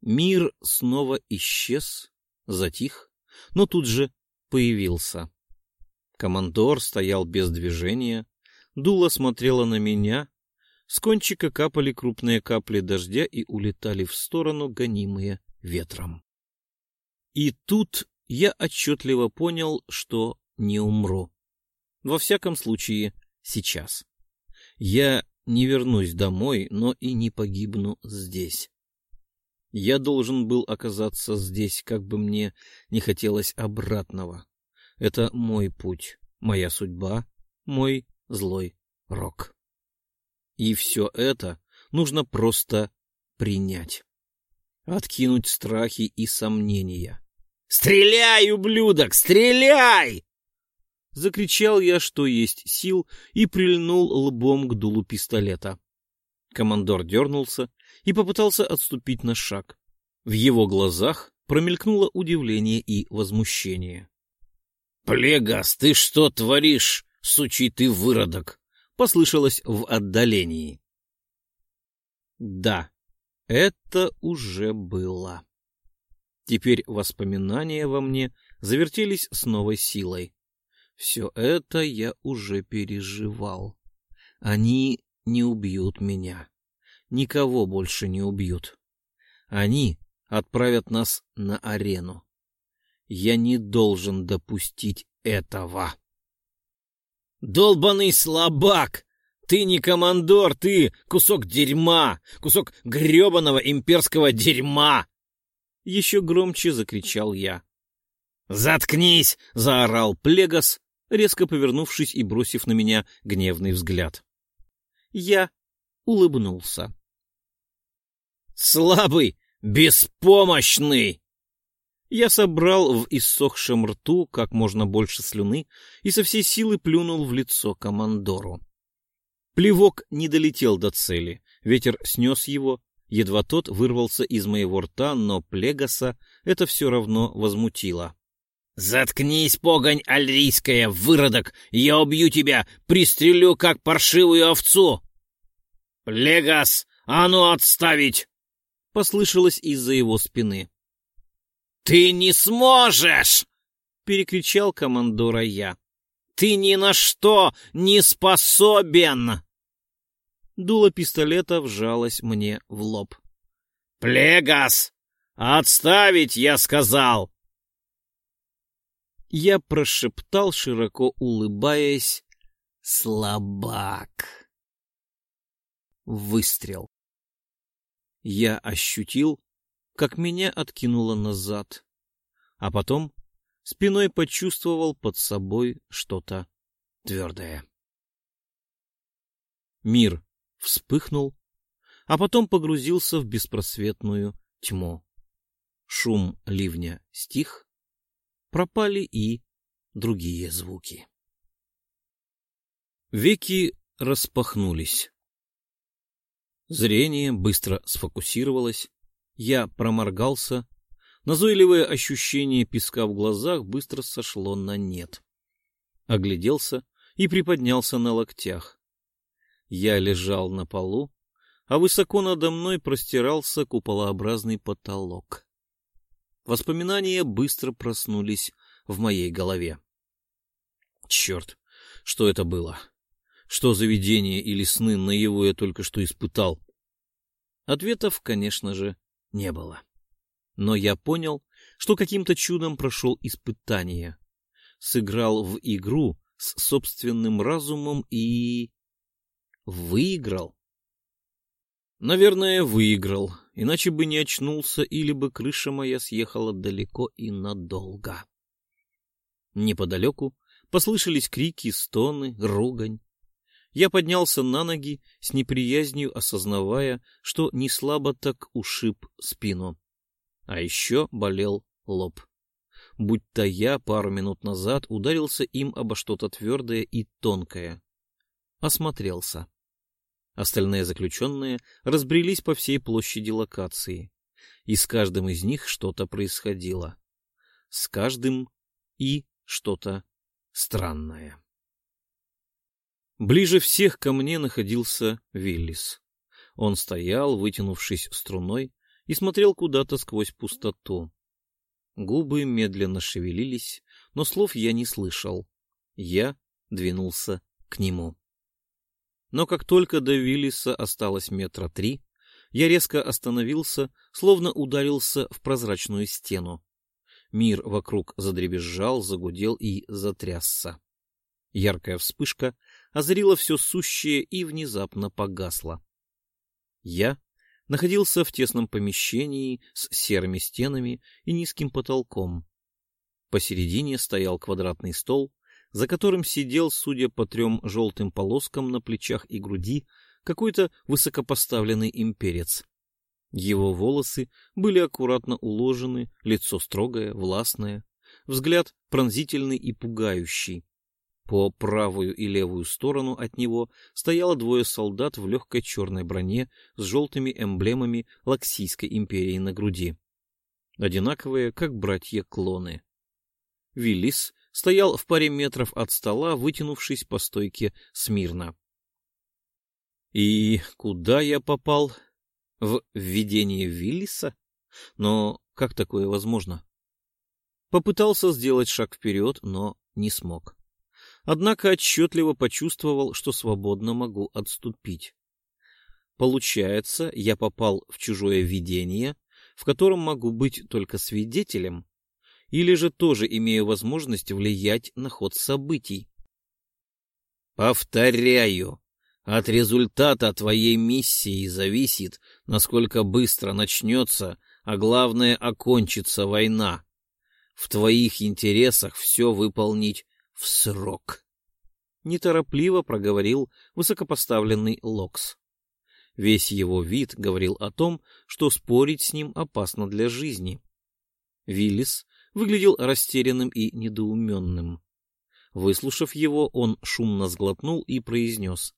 Мир снова исчез, затих, но тут же появился. Командор стоял без движения, Дула смотрела на меня. С кончика капали крупные капли дождя и улетали в сторону, гонимые ветром. И тут я отчетливо понял, что не умру. Во всяком случае, сейчас. Я не вернусь домой, но и не погибну здесь. Я должен был оказаться здесь, как бы мне не хотелось обратного. Это мой путь, моя судьба, мой злой рок. И все это нужно просто принять. Откинуть страхи и сомнения. «Стреляй, ублюдок, стреляй!» Закричал я, что есть сил, и прильнул лбом к дулу пистолета. Командор дернулся и попытался отступить на шаг. В его глазах промелькнуло удивление и возмущение. «Плегас, ты что творишь?» Сучий ты выродок! Послышалось в отдалении. Да, это уже было. Теперь воспоминания во мне завертелись с новой силой. Все это я уже переживал. Они не убьют меня. Никого больше не убьют. Они отправят нас на арену. Я не должен допустить этого. «Долбаный слабак! Ты не командор, ты кусок дерьма! Кусок гребаного имперского дерьма!» Еще громче закричал я. «Заткнись!» — заорал Плегас, резко повернувшись и бросив на меня гневный взгляд. Я улыбнулся. «Слабый! Беспомощный!» Я собрал в иссохшем рту как можно больше слюны и со всей силы плюнул в лицо командору. Плевок не долетел до цели, ветер снес его, едва тот вырвался из моего рта, но Плегаса это все равно возмутило. «Заткнись, погонь альрийская, выродок! Я убью тебя, пристрелю, как паршивую овцу!» «Плегас, а ну отставить!» — послышалось из-за его спины. «Ты не сможешь!» — перекричал командора я. «Ты ни на что не способен!» Дуло пистолета вжалось мне в лоб. «Плегас! Отставить, я сказал!» Я прошептал, широко улыбаясь, «Слабак!» Выстрел. Я ощутил, как меня откинуло назад, а потом спиной почувствовал под собой что-то твердое. Мир вспыхнул, а потом погрузился в беспросветную тьму. Шум ливня стих, пропали и другие звуки. Веки распахнулись. Зрение быстро сфокусировалось, я проморгался. Назойливое ощущение песка в глазах быстро сошло на нет. Огляделся и приподнялся на локтях. Я лежал на полу, а высоко надо мной простирался куполообразный потолок. Воспоминания быстро проснулись в моей голове. Черт, что это было? Что за видение или сны наяву я только что испытал? Ответов, конечно же, не было. Но я понял, что каким-то чудом прошел испытание. Сыграл в игру с собственным разумом и... выиграл. Наверное, выиграл, иначе бы не очнулся или бы крыша моя съехала далеко и надолго. Неподалеку послышались крики, стоны, ругань. Я поднялся на ноги, с неприязнью осознавая, что не слабо так ушиб спину. А еще болел лоб. Будь-то я пару минут назад ударился им обо что-то твердое и тонкое. Осмотрелся. Остальные заключенные разбрелись по всей площади локации, и с каждым из них что-то происходило. С каждым и что-то странное. Ближе всех ко мне находился Виллис. Он стоял, вытянувшись струной, и смотрел куда-то сквозь пустоту. Губы медленно шевелились, но слов я не слышал. Я двинулся к нему. Но как только до Виллиса осталось метра три, я резко остановился, словно ударился в прозрачную стену. Мир вокруг задребезжал, загудел и затрясся. Яркая вспышка озарила все сущее и внезапно погасла. Я находился в тесном помещении с серыми стенами и низким потолком. Посередине стоял квадратный стол, за которым сидел, судя по трем желтым полоскам на плечах и груди, какой-то высокопоставленный имперец. Его волосы были аккуратно уложены, лицо строгое, властное, взгляд пронзительный и пугающий. По правую и левую сторону от него стояло двое солдат в легкой черной броне с желтыми эмблемами Лаксийской империи на груди. Одинаковые, как братья-клоны. Виллис стоял в паре метров от стола, вытянувшись по стойке смирно. И куда я попал? В введение Виллиса? Но как такое возможно? Попытался сделать шаг вперед, но не смог однако отчетливо почувствовал, что свободно могу отступить. Получается, я попал в чужое видение, в котором могу быть только свидетелем, или же тоже имею возможность влиять на ход событий. Повторяю, от результата твоей миссии зависит, насколько быстро начнется, а главное, окончится война. В твоих интересах все выполнить в срок. Неторопливо проговорил высокопоставленный Локс. Весь его вид говорил о том, что спорить с ним опасно для жизни. Виллис выглядел растерянным и недоуменным. Выслушав его, он шумно сглотнул и произнес.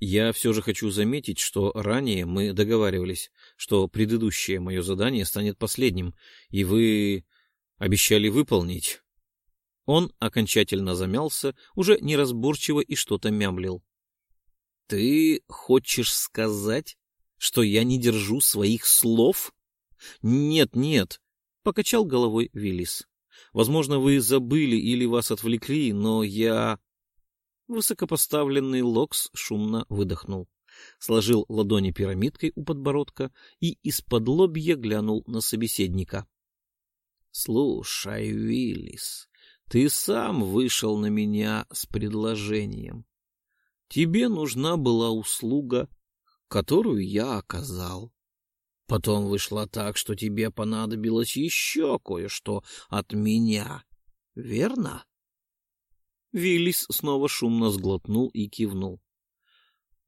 «Я все же хочу заметить, что ранее мы договаривались, что предыдущее мое задание станет последним, и вы обещали выполнить. Он окончательно замялся, уже неразборчиво и что-то мямлил. — Ты хочешь сказать, что я не держу своих слов? Нет, нет, — покачал головой Виллис. Возможно, вы забыли или вас отвлекли, но я... Высокопоставленный Локс шумно выдохнул, сложил ладони пирамидкой у подбородка и из-под лобья глянул на собеседника. — Слушай, Виллис, ты сам вышел на меня с предложением. Тебе нужна была услуга, которую я оказал. Потом вышло так, что тебе понадобилось еще кое-что от меня. Верно? Виллис снова шумно сглотнул и кивнул.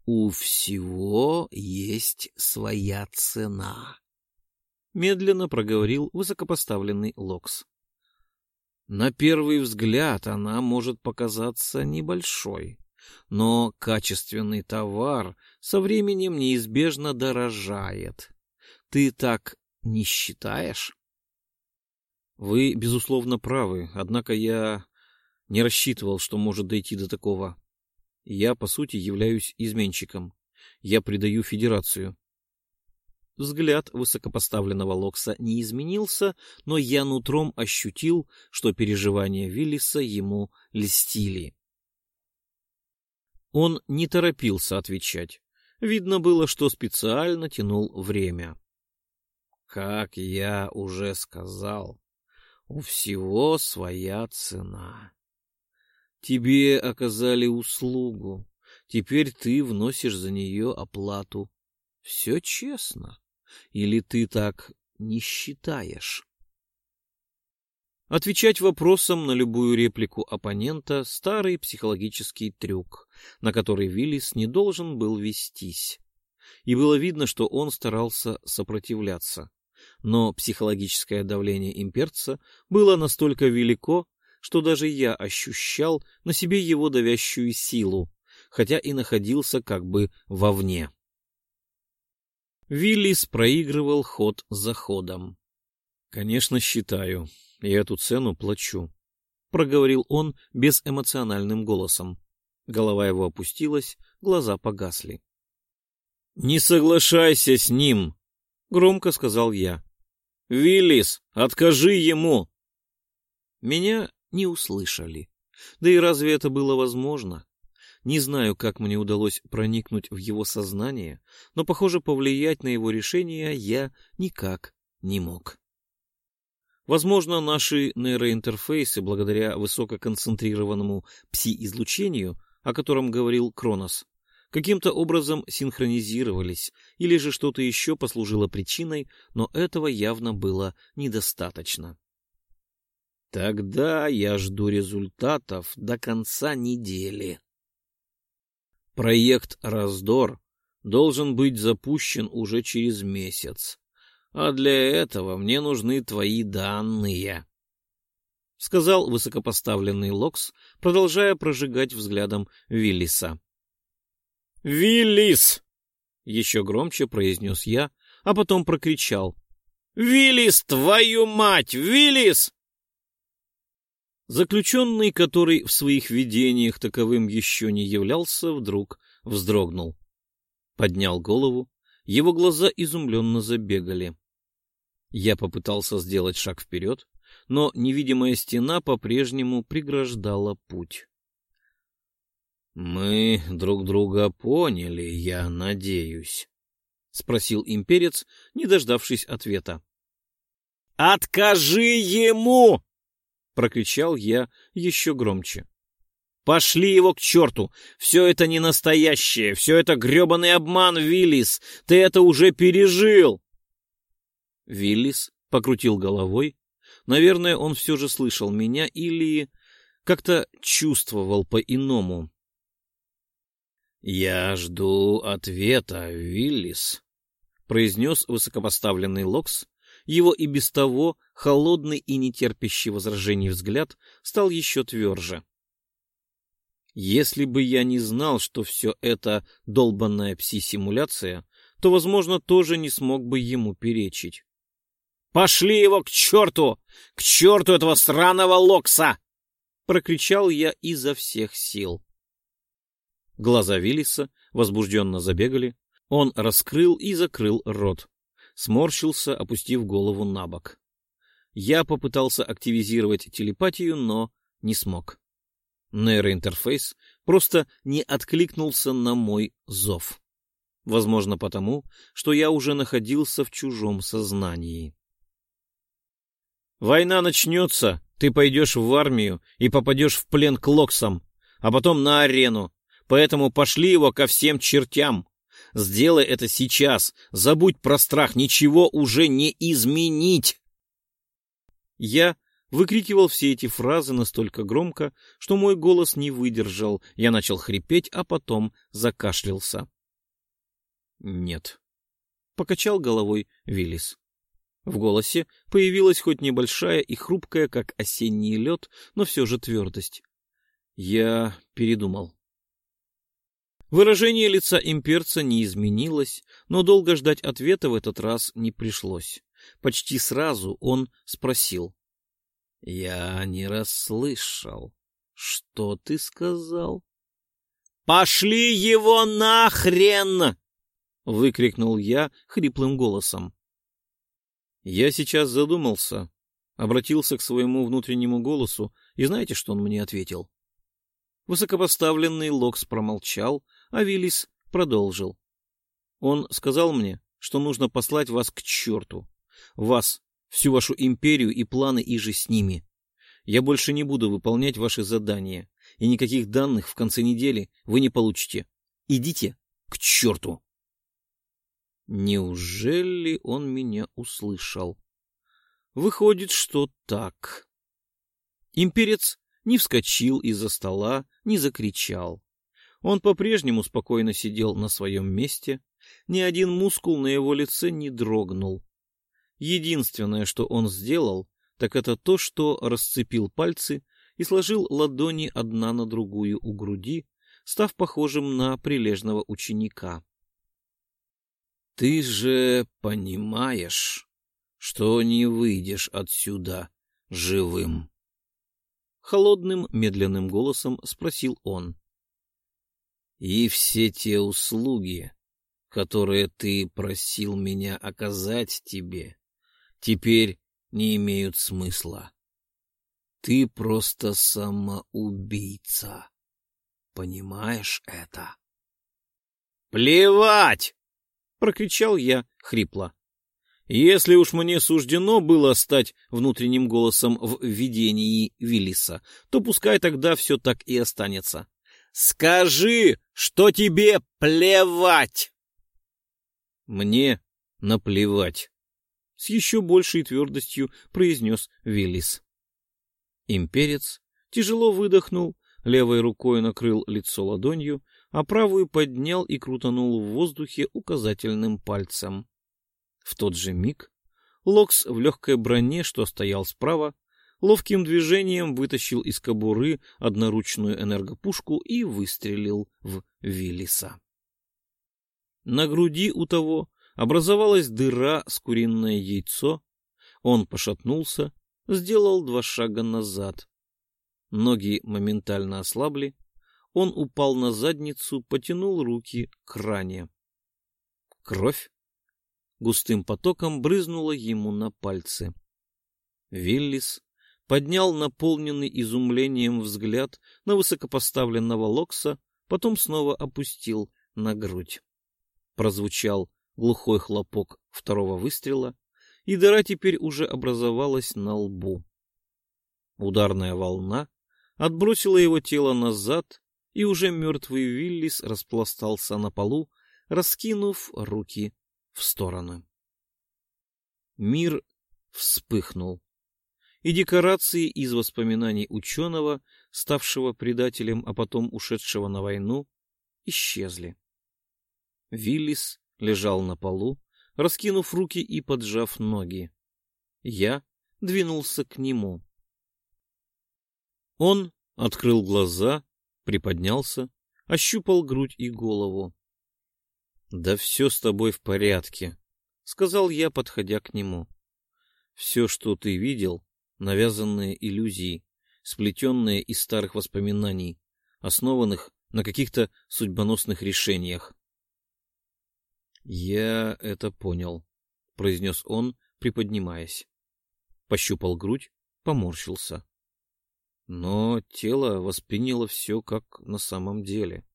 У всего есть своя цена. Медленно проговорил высокопоставленный Локс. На первый взгляд она может показаться небольшой, но качественный товар со временем неизбежно дорожает. Ты так не считаешь? Вы, безусловно, правы, однако я не рассчитывал, что может дойти до такого. Я, по сути, являюсь изменщиком. Я предаю Федерацию. Взгляд высокопоставленного Локса не изменился, но я нутром ощутил, что переживания Виллиса ему льстили. Он не торопился отвечать. Видно было, что специально тянул время. Как я уже сказал, у всего своя цена. Тебе оказали услугу, теперь ты вносишь за нее оплату. Все честно. Или ты так не считаешь? Отвечать вопросом на любую реплику оппонента — старый психологический трюк, на который Виллис не должен был вестись. И было видно, что он старался сопротивляться но психологическое давление имперца было настолько велико, что даже я ощущал на себе его давящую силу, хотя и находился как бы вовне. Виллис проигрывал ход за ходом. «Конечно, считаю, и эту цену плачу», — проговорил он безэмоциональным голосом. Голова его опустилась, глаза погасли. «Не соглашайся с ним!» — громко сказал я. «Виллис, откажи ему!» Меня не услышали. Да и разве это было возможно? Не знаю, как мне удалось проникнуть в его сознание, но, похоже, повлиять на его решение я никак не мог. Возможно, наши нейроинтерфейсы, благодаря высококонцентрированному пси-излучению, о котором говорил Кронос, каким-то образом синхронизировались, или же что-то еще послужило причиной, но этого явно было недостаточно. Тогда я жду результатов до конца недели. Проект «Раздор» должен быть запущен уже через месяц, а для этого мне нужны твои данные. — сказал высокопоставленный Локс, продолжая прожигать взглядом Виллиса. «Виллис!» — еще громче произнес я, а потом прокричал. «Виллис, твою мать! Виллис!» Заключенный, который в своих видениях таковым еще не являлся, вдруг вздрогнул. Поднял голову, его глаза изумленно забегали. Я попытался сделать шаг вперед, но невидимая стена по-прежнему преграждала путь. «Мы друг друга поняли, я надеюсь», — спросил имперец, не дождавшись ответа. «Откажи ему!» — прокричал я еще громче. «Пошли его к черту! Все это не настоящее! Все это гребаный обман, Виллис! Ты это уже пережил!» Виллис покрутил головой. Наверное, он все же слышал меня или как-то чувствовал по-иному. «Я жду ответа, Виллис», — произнес высокопоставленный Локс. Его и без того холодный и нетерпящий возражений взгляд стал еще тверже. Если бы я не знал, что все это долбанная пси-симуляция, то, возможно, тоже не смог бы ему перечить. «Пошли его к черту! К черту этого сраного Локса!» — прокричал я изо всех сил. Глаза Виллиса возбужденно забегали. Он раскрыл и закрыл рот. Сморщился, опустив голову на бок. Я попытался активизировать телепатию, но не смог. Нейроинтерфейс просто не откликнулся на мой зов. Возможно, потому, что я уже находился в чужом сознании. «Война начнется, ты пойдешь в армию и попадешь в плен к локсам, а потом на арену, поэтому пошли его ко всем чертям. Сделай это сейчас, забудь про страх, ничего уже не изменить!» Я выкрикивал все эти фразы настолько громко, что мой голос не выдержал, я начал хрипеть, а потом закашлялся. «Нет», — покачал головой Виллис. В голосе появилась хоть небольшая и хрупкая, как осенний лед, но все же твердость. Я передумал. Выражение лица имперца не изменилось, но долго ждать ответа в этот раз не пришлось. Почти сразу он спросил. — Я не расслышал. Что ты сказал? — Пошли его нахрен! — выкрикнул я хриплым голосом. Я сейчас задумался, обратился к своему внутреннему голосу, и знаете, что он мне ответил? Высокопоставленный Локс промолчал, а Виллис продолжил. Он сказал мне, что нужно послать вас к черту. Вас, всю вашу империю и планы и же с ними. Я больше не буду выполнять ваши задания, и никаких данных в конце недели вы не получите. Идите к черту! Неужели он меня услышал? Выходит, что так. Имперец не вскочил из-за стола, не закричал. Он по-прежнему спокойно сидел на своем месте, ни один мускул на его лице не дрогнул. Единственное, что он сделал, так это то, что расцепил пальцы и сложил ладони одна на другую у груди, став похожим на прилежного ученика. Ты же понимаешь, что не выйдешь отсюда живым? Холодным, медленным голосом спросил он. И все те услуги, которые ты просил меня оказать тебе, теперь не имеют смысла. Ты просто самоубийца. Понимаешь это? Плевать! прокричал я хрипло. Если уж мне суждено было стать внутренним голосом в видении Виллиса, то пускай тогда все так и останется. Скажи, что тебе плевать! Мне наплевать. С еще большей твердостью произнес Виллис. Имперец тяжело выдохнул, левой рукой накрыл лицо ладонью а правую поднял и крутанул в воздухе указательным пальцем. В тот же миг Локс в легкой броне, что стоял справа, ловким движением вытащил из кобуры одноручную энергопушку и выстрелил в Виллиса. На груди у того образовалась дыра с куриное яйцо. Он пошатнулся, сделал два шага назад. Ноги моментально ослабли, он упал на задницу, потянул руки к ране. Кровь густым потоком брызнула ему на пальцы. Виллис поднял наполненный изумлением взгляд на высокопоставленного Локса, потом снова опустил на грудь. Прозвучал глухой хлопок второго выстрела, и дыра теперь уже образовалась на лбу. Ударная волна отбросила его тело назад, и уже мертвый Виллис распластался на полу, раскинув руки в стороны. Мир вспыхнул, и декорации из воспоминаний ученого, ставшего предателем, а потом ушедшего на войну, исчезли. Виллис лежал на полу, раскинув руки и поджав ноги. Я двинулся к нему. Он открыл глаза приподнялся, ощупал грудь и голову. — Да все с тобой в порядке, — сказал я, подходя к нему. — Все, что ты видел, навязанные иллюзии, сплетенные из старых воспоминаний, основанных на каких-то судьбоносных решениях. — Я это понял, — произнес он, приподнимаясь. Пощупал грудь, поморщился. Но тело восприняло все как на самом деле.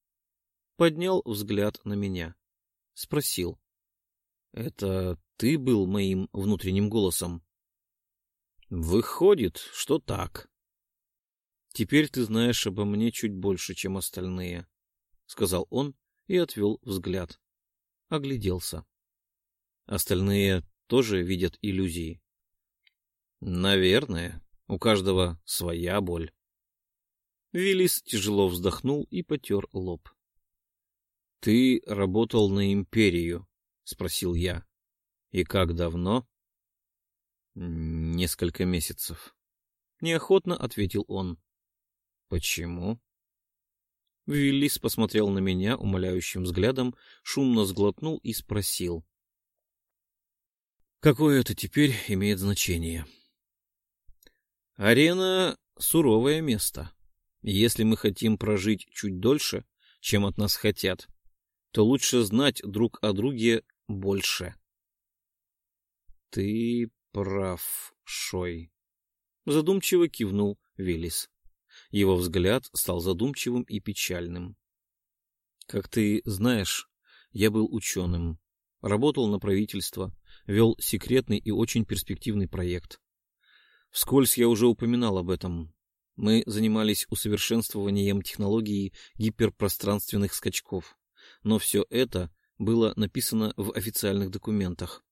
Поднял взгляд на меня. Спросил. — Это ты был моим внутренним голосом? — Выходит, что так. — Теперь ты знаешь обо мне чуть больше, чем остальные, — сказал он и отвел взгляд. Огляделся. Остальные тоже видят иллюзии. — Наверное. У каждого своя боль. Виллис тяжело вздохнул и потер лоб. — Ты работал на империю? — спросил я. — И как давно? — Несколько месяцев. Неохотно ответил он. — Почему? Виллис посмотрел на меня умоляющим взглядом, шумно сглотнул и спросил. — Какое это теперь имеет значение? — Арена — суровое место. Если мы хотим прожить чуть дольше, чем от нас хотят, то лучше знать друг о друге больше. Ты прав, Шой. Задумчиво кивнул Велис. Его взгляд стал задумчивым и печальным. Как ты знаешь, я был ученым, работал на правительство, вел секретный и очень перспективный проект. Вскользь я уже упоминал об этом. Мы занимались усовершенствованием технологии гиперпространственных скачков. Но все это было написано в официальных документах.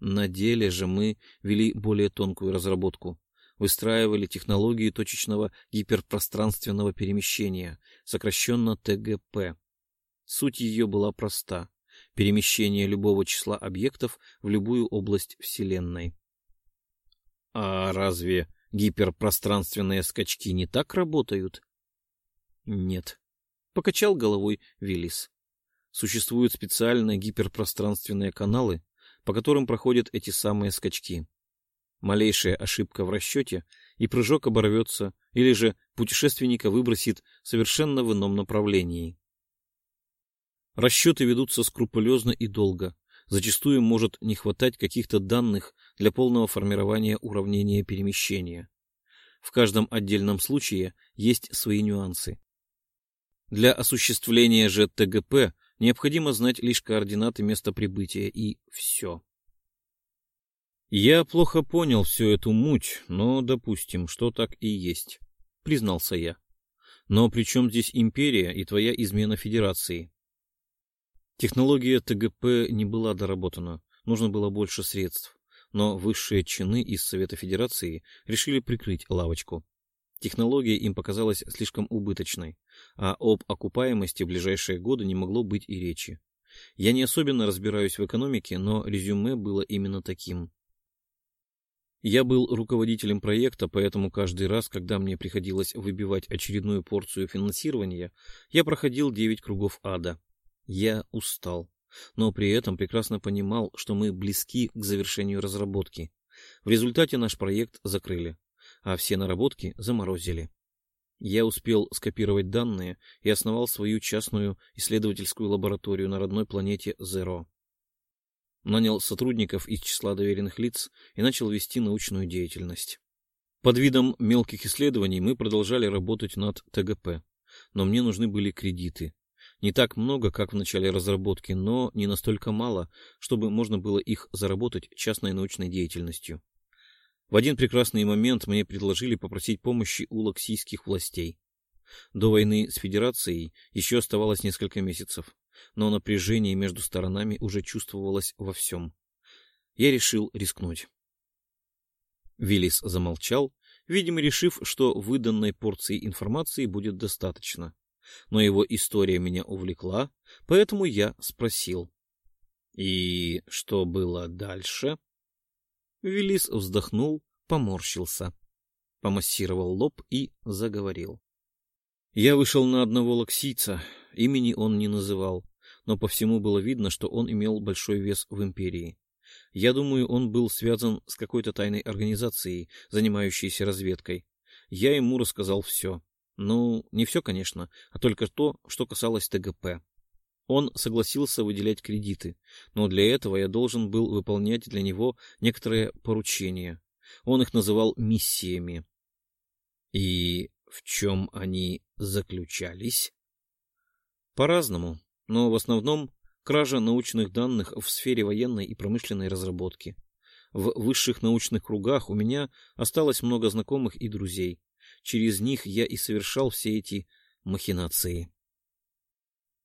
На деле же мы вели более тонкую разработку. Выстраивали технологию точечного гиперпространственного перемещения, сокращенно ТГП. Суть ее была проста. Перемещение любого числа объектов в любую область Вселенной. А разве гиперпространственные скачки не так работают? Нет. Покачал головой Виллис. Существуют специальные гиперпространственные каналы, по которым проходят эти самые скачки. Малейшая ошибка в расчете, и прыжок оборвется, или же путешественника выбросит совершенно в ином направлении. Расчеты ведутся скрупулезно и долго, Зачастую может не хватать каких-то данных для полного формирования уравнения перемещения. В каждом отдельном случае есть свои нюансы. Для осуществления же ТГП необходимо знать лишь координаты места прибытия и все. Я плохо понял всю эту муть, но допустим, что так и есть, признался я. Но при чем здесь империя и твоя измена Федерации? Технология ТГП не была доработана, нужно было больше средств, но высшие чины из Совета Федерации решили прикрыть лавочку. Технология им показалась слишком убыточной, а об окупаемости в ближайшие годы не могло быть и речи. Я не особенно разбираюсь в экономике, но резюме было именно таким. Я был руководителем проекта, поэтому каждый раз, когда мне приходилось выбивать очередную порцию финансирования, я проходил девять кругов ада. Я устал, но при этом прекрасно понимал, что мы близки к завершению разработки. В результате наш проект закрыли, а все наработки заморозили. Я успел скопировать данные и основал свою частную исследовательскую лабораторию на родной планете Зеро. Нанял сотрудников из числа доверенных лиц и начал вести научную деятельность. Под видом мелких исследований мы продолжали работать над ТГП, но мне нужны были кредиты, не так много, как в начале разработки, но не настолько мало, чтобы можно было их заработать частной научной деятельностью. В один прекрасный момент мне предложили попросить помощи у лаксийских властей. До войны с Федерацией еще оставалось несколько месяцев, но напряжение между сторонами уже чувствовалось во всем. Я решил рискнуть. Виллис замолчал, видимо, решив, что выданной порции информации будет достаточно но его история меня увлекла, поэтому я спросил. «И что было дальше?» Велис вздохнул, поморщился, помассировал лоб и заговорил. Я вышел на одного лаксийца, имени он не называл, но по всему было видно, что он имел большой вес в империи. Я думаю, он был связан с какой-то тайной организацией, занимающейся разведкой. Я ему рассказал все. Ну, не все, конечно, а только то, что касалось ТГП. Он согласился выделять кредиты, но для этого я должен был выполнять для него некоторые поручения. Он их называл миссиями. И в чем они заключались? По-разному, но в основном кража научных данных в сфере военной и промышленной разработки. В высших научных кругах у меня осталось много знакомых и друзей. Через них я и совершал все эти махинации.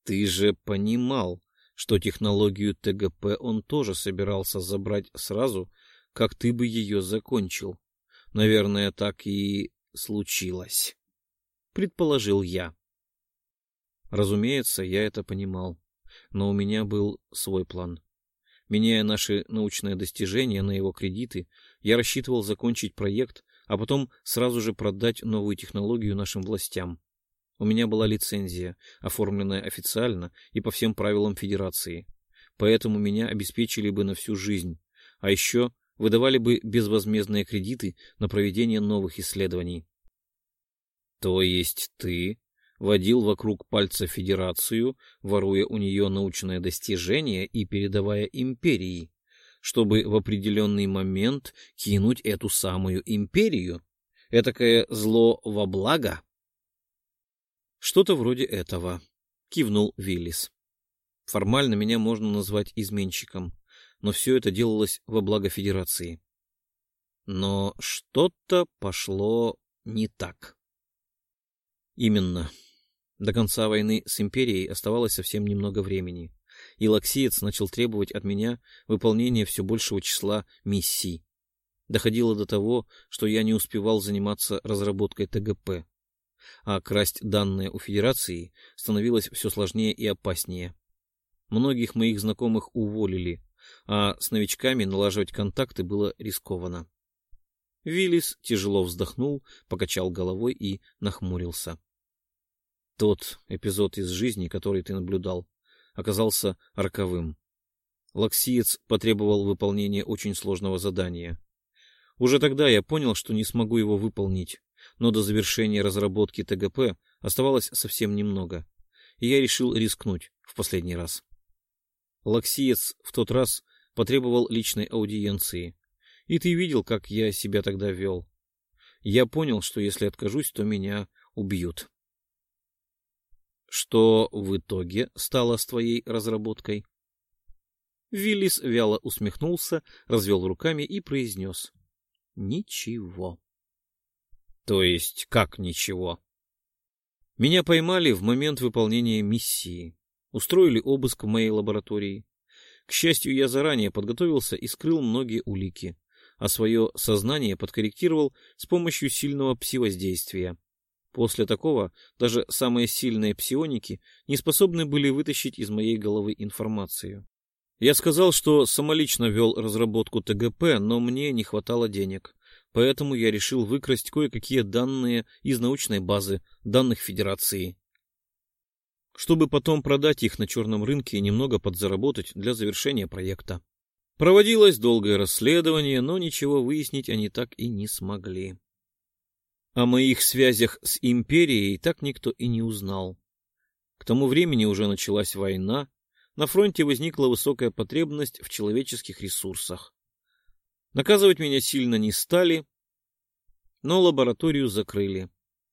Ты же понимал, что технологию ТГП он тоже собирался забрать сразу, как ты бы ее закончил. Наверное, так и случилось. Предположил я. Разумеется, я это понимал, но у меня был свой план. Меняя наши научные достижения на его кредиты, я рассчитывал закончить проект, а потом сразу же продать новую технологию нашим властям. У меня была лицензия, оформленная официально и по всем правилам Федерации. Поэтому меня обеспечили бы на всю жизнь. А еще выдавали бы безвозмездные кредиты на проведение новых исследований. То есть ты водил вокруг пальца Федерацию, воруя у нее научное достижение и передавая империи, чтобы в определенный момент кинуть эту самую империю? Этакое зло во благо? Что-то вроде этого, кивнул Виллис. Формально меня можно назвать изменщиком, но все это делалось во благо Федерации. Но что-то пошло не так. Именно. До конца войны с Империей оставалось совсем немного времени, и Лаксиец начал требовать от меня выполнения все большего числа миссий. Доходило до того, что я не успевал заниматься разработкой ТГП, а красть данные у Федерации становилось все сложнее и опаснее. Многих моих знакомых уволили, а с новичками налаживать контакты было рискованно. Виллис тяжело вздохнул, покачал головой и нахмурился. Тот эпизод из жизни, который ты наблюдал, оказался роковым. Лаксиец потребовал выполнения очень сложного задания. Уже тогда я понял, что не смогу его выполнить, но до завершения разработки ТГП оставалось совсем немного, и я решил рискнуть в последний раз. Лаксиец в тот раз потребовал личной аудиенции, и ты видел, как я себя тогда вел. Я понял, что если откажусь, то меня убьют. Что в итоге стало с твоей разработкой? Виллис вяло усмехнулся, развел руками и произнес. Ничего. То есть как ничего? Меня поймали в момент выполнения миссии. Устроили обыск в моей лаборатории. К счастью, я заранее подготовился и скрыл многие улики, а свое сознание подкорректировал с помощью сильного пси-воздействия. После такого даже самые сильные псионики не способны были вытащить из моей головы информацию. Я сказал, что самолично вел разработку ТГП, но мне не хватало денег, поэтому я решил выкрасть кое-какие данные из научной базы данных Федерации, чтобы потом продать их на черном рынке и немного подзаработать для завершения проекта. Проводилось долгое расследование, но ничего выяснить они так и не смогли. О моих связях с империей так никто и не узнал. К тому времени уже началась война, на фронте возникла высокая потребность в человеческих ресурсах. Наказывать меня сильно не стали, но лабораторию закрыли.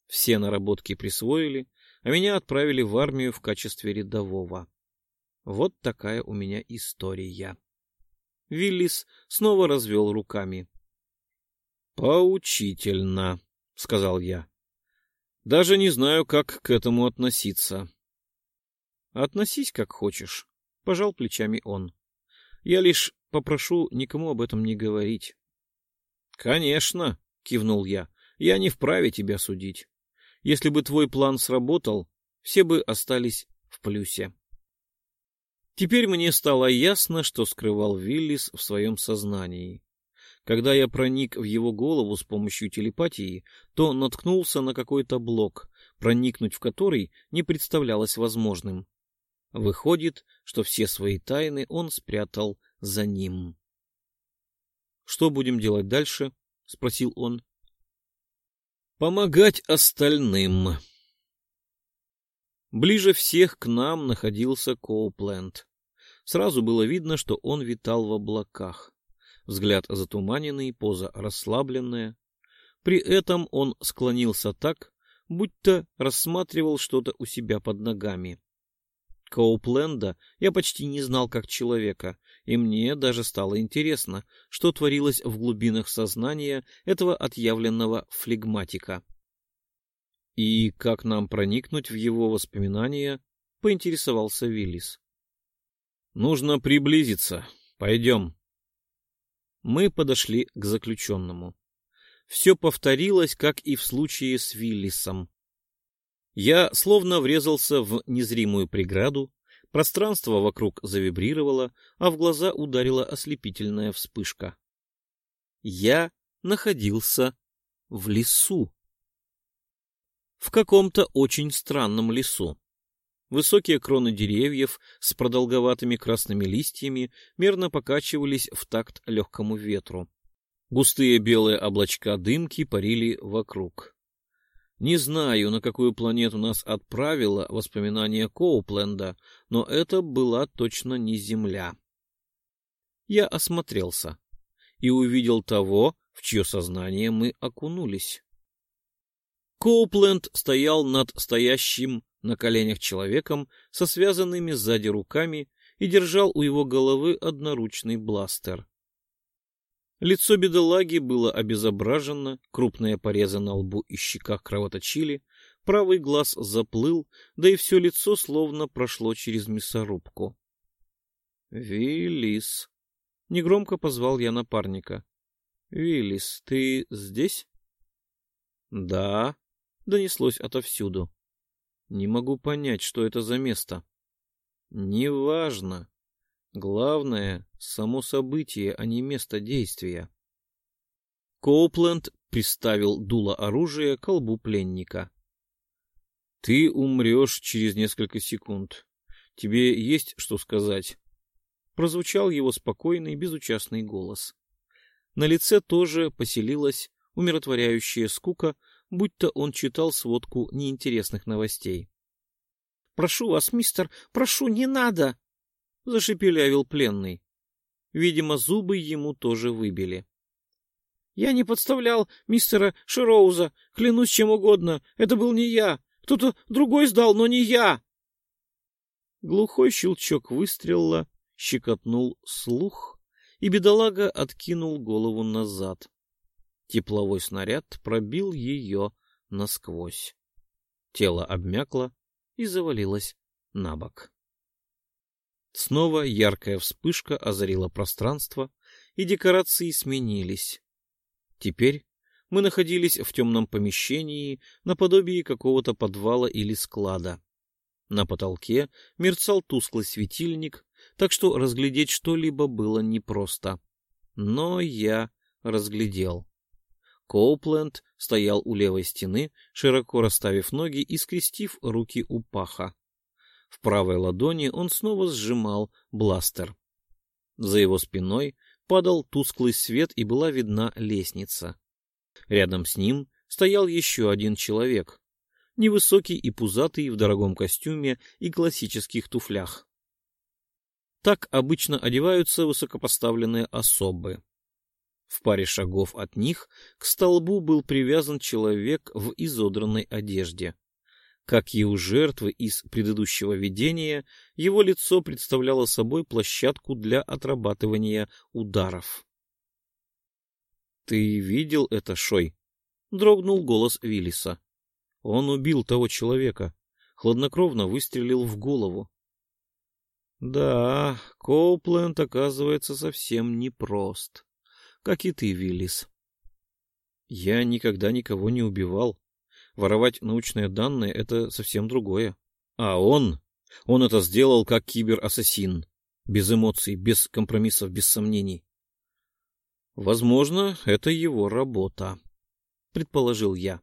Все наработки присвоили, а меня отправили в армию в качестве рядового. Вот такая у меня история. Виллис снова развел руками. Поучительно сказал я. Даже не знаю, как к этому относиться. Относись как хочешь, пожал плечами он. Я лишь попрошу никому об этом не говорить. Конечно, кивнул я. Я не вправе тебя судить. Если бы твой план сработал, все бы остались в плюсе. Теперь мне стало ясно, что скрывал Виллис в своем сознании. Когда я проник в его голову с помощью телепатии, то наткнулся на какой-то блок, проникнуть в который не представлялось возможным. Выходит, что все свои тайны он спрятал за ним. «Что будем делать дальше?» — спросил он. «Помогать остальным». Ближе всех к нам находился Коупленд. Сразу было видно, что он витал в облаках. взгляд затуманенный, поза расслабленная. При этом он склонился так, будто рассматривал что-то у себя под ногами. Коупленда я почти не знал как человека, и мне даже стало интересно, что творилось в глубинах сознания этого отъявленного флегматика. И как нам проникнуть в его воспоминания, поинтересовался Виллис. Нужно приблизиться. Пойдем. Мы подошли к заключенному. Все повторилось, как и в случае с Виллисом. Я словно врезался в незримую преграду, пространство вокруг завибрировало, а в глаза ударила ослепительная вспышка. Я находился в лесу. В каком-то очень странном лесу. Высокие кроны деревьев с продолговатыми красными листьями мерно покачивались в такт легкому ветру. Густые белые облачка дымки парили вокруг. Не знаю, на какую планету нас отправило воспоминание Коупленда, но это была точно не Земля. Я осмотрелся и увидел того, в чье сознание мы окунулись. Коупленд стоял над стоящим на коленях человеком со связанными сзади руками и держал у его головы одноручный бластер. Лицо бедолаги было обезображено, крупные порезы на лбу и щеках кровоточили, правый глаз заплыл, да и все лицо словно прошло через мясорубку. — Виллис! — негромко позвал я напарника. — Виллис, ты здесь? — Да, — донеслось отовсюду. — Не могу понять, что это за место. — Неважно, Главное — само событие, а не место действия. Коупленд приставил дуло оружия к колбу пленника. — Ты умрешь через несколько секунд. Тебе есть что сказать? Прозвучал его спокойный, безучастный голос. На лице тоже поселилась умиротворяющая скука, будто он читал сводку неинтересных новостей. — Прошу вас, мистер, прошу, не надо! — зашепелявил пленный. Видимо, зубы ему тоже выбили. — Я не подставлял мистера Широуза, клянусь чем угодно, это был не я. Кто-то другой сдал, но не я. Глухой щелчок выстрела щекотнул слух, и бедолага откинул голову назад. Тепловой снаряд пробил ее насквозь. Тело обмякло и завалилось на бок. Снова яркая вспышка озарила пространство, и декорации сменились. Теперь мы находились в темном помещении наподобие какого-то подвала или склада. На потолке мерцал тусклый светильник, так что разглядеть что-либо было непросто. Но я разглядел. Коупленд стоял у левой стены, широко расставив ноги и скрестив руки у паха. В правой ладони он снова сжимал бластер. За его спиной падал тусклый свет и была видна лестница. Рядом с ним стоял еще один человек, невысокий и пузатый в дорогом костюме и классических туфлях. Так обычно одеваются высокопоставленные особы. В паре шагов от них к столбу был привязан человек в изодранной одежде. Как и у жертвы из предыдущего видения, его лицо представляло собой площадку для отрабатывания ударов. «Ты видел это, Шой?» — дрогнул голос Виллиса. «Он убил того человека, хладнокровно выстрелил в голову». «Да, Коупленд оказывается совсем непрост, как и ты, Виллис». «Я никогда никого не убивал», Воровать научные данные — это совсем другое. А он... Он это сделал как кибер-ассасин. Без эмоций, без компромиссов, без сомнений. Возможно, это его работа, — предположил я.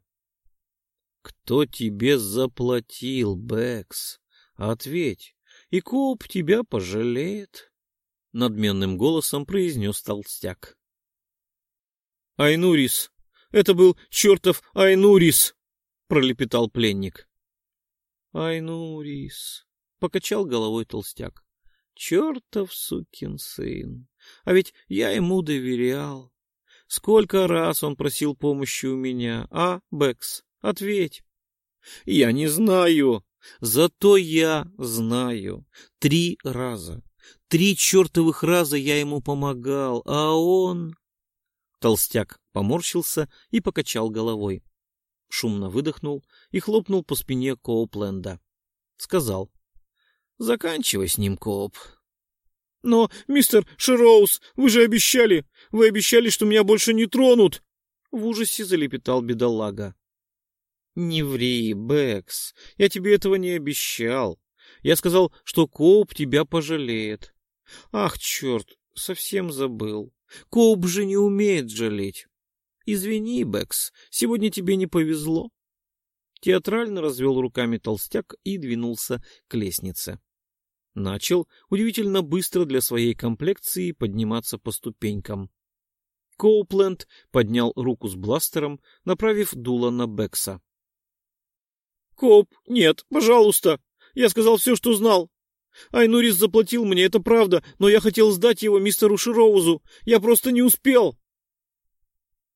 Кто тебе заплатил, Бэкс? Ответь, и Коуп тебя пожалеет, — надменным голосом произнес толстяк. Айнурис! Это был чертов Айнурис! — пролепетал пленник. — Ай, ну, Рис! — покачал головой толстяк. — Чертов сукин сын! А ведь я ему доверял. Сколько раз он просил помощи у меня, а, Бэкс? Ответь. Я не знаю. Зато я знаю. Три раза. Три чертовых раза я ему помогал, а он... Толстяк поморщился и покачал головой. Шумно выдохнул и хлопнул по спине Коупленда. Сказал. — Заканчивай с ним, Коуп. — Но, мистер Широуз, вы же обещали! Вы обещали, что меня больше не тронут! В ужасе залепетал бедолага. — Не ври, Бэкс, я тебе этого не обещал. Я сказал, что Коуп тебя пожалеет. Ах, черт, совсем забыл. Коуп же не умеет жалеть. Извини, Бэкс, сегодня тебе не повезло. Театрально развел руками толстяк и двинулся к лестнице. Начал удивительно быстро для своей комплекции подниматься по ступенькам. Коупленд поднял руку с бластером, направив дуло на Бекса. — Коуп, нет, пожалуйста! Я сказал все, что знал. Айнурис заплатил мне, это правда, но я хотел сдать его мистеру Широузу. Я просто не успел. —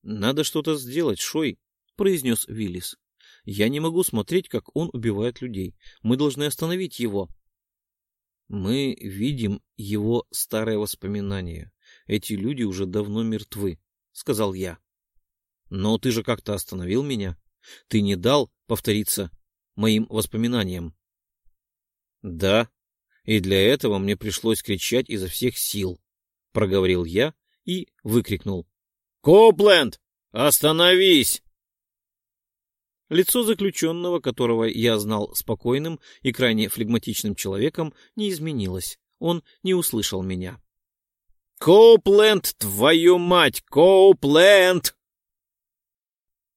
Надо что-то сделать, Шой, — произнес Виллис. — Я не могу смотреть, как он убивает людей. Мы должны остановить его. — Мы видим его старое воспоминание. Эти люди уже давно мертвы, — сказал я. — Но ты же как-то остановил меня. Ты не дал повториться моим воспоминаниям. — Да, и для этого мне пришлось кричать изо всех сил, — проговорил я и выкрикнул. — Копленд, остановись! Лицо заключенного, которого я знал спокойным и крайне флегматичным человеком, не изменилось. Он не услышал меня. «Коупленд, твою мать! Коупленд!»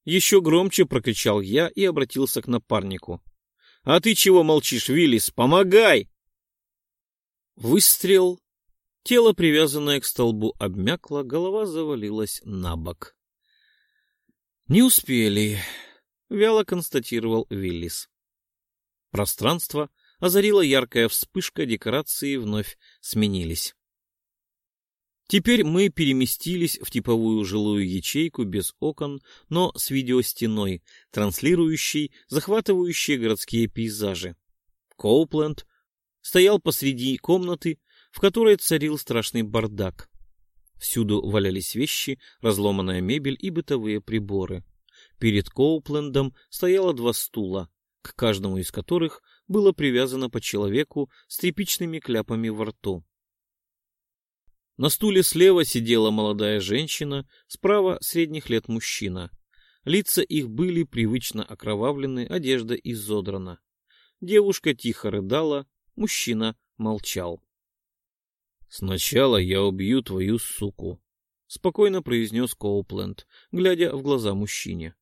Еще громче прокричал я и обратился к напарнику. «А ты чего молчишь, Виллис? Помогай!» Выстрел. Тело, привязанное к столбу, обмякло, голова завалилась на бок. «Не успели», — вяло констатировал Виллис. Пространство озарила яркая вспышка, декорации вновь сменились. Теперь мы переместились в типовую жилую ячейку без окон, но с видеостеной, транслирующей захватывающие городские пейзажи. Коупленд стоял посреди комнаты, в которой царил страшный бардак. Всюду валялись вещи, разломанная мебель и бытовые приборы. Перед Коуплендом стояло два стула, к каждому из которых было привязано по человеку с тряпичными кляпами во рту. На стуле слева сидела молодая женщина, справа средних лет мужчина. Лица их были привычно окровавлены, одежда изодрана. Девушка тихо рыдала, Мужчина молчал. «Сначала я убью твою суку», — спокойно произнес Коупленд, глядя в глаза мужчине.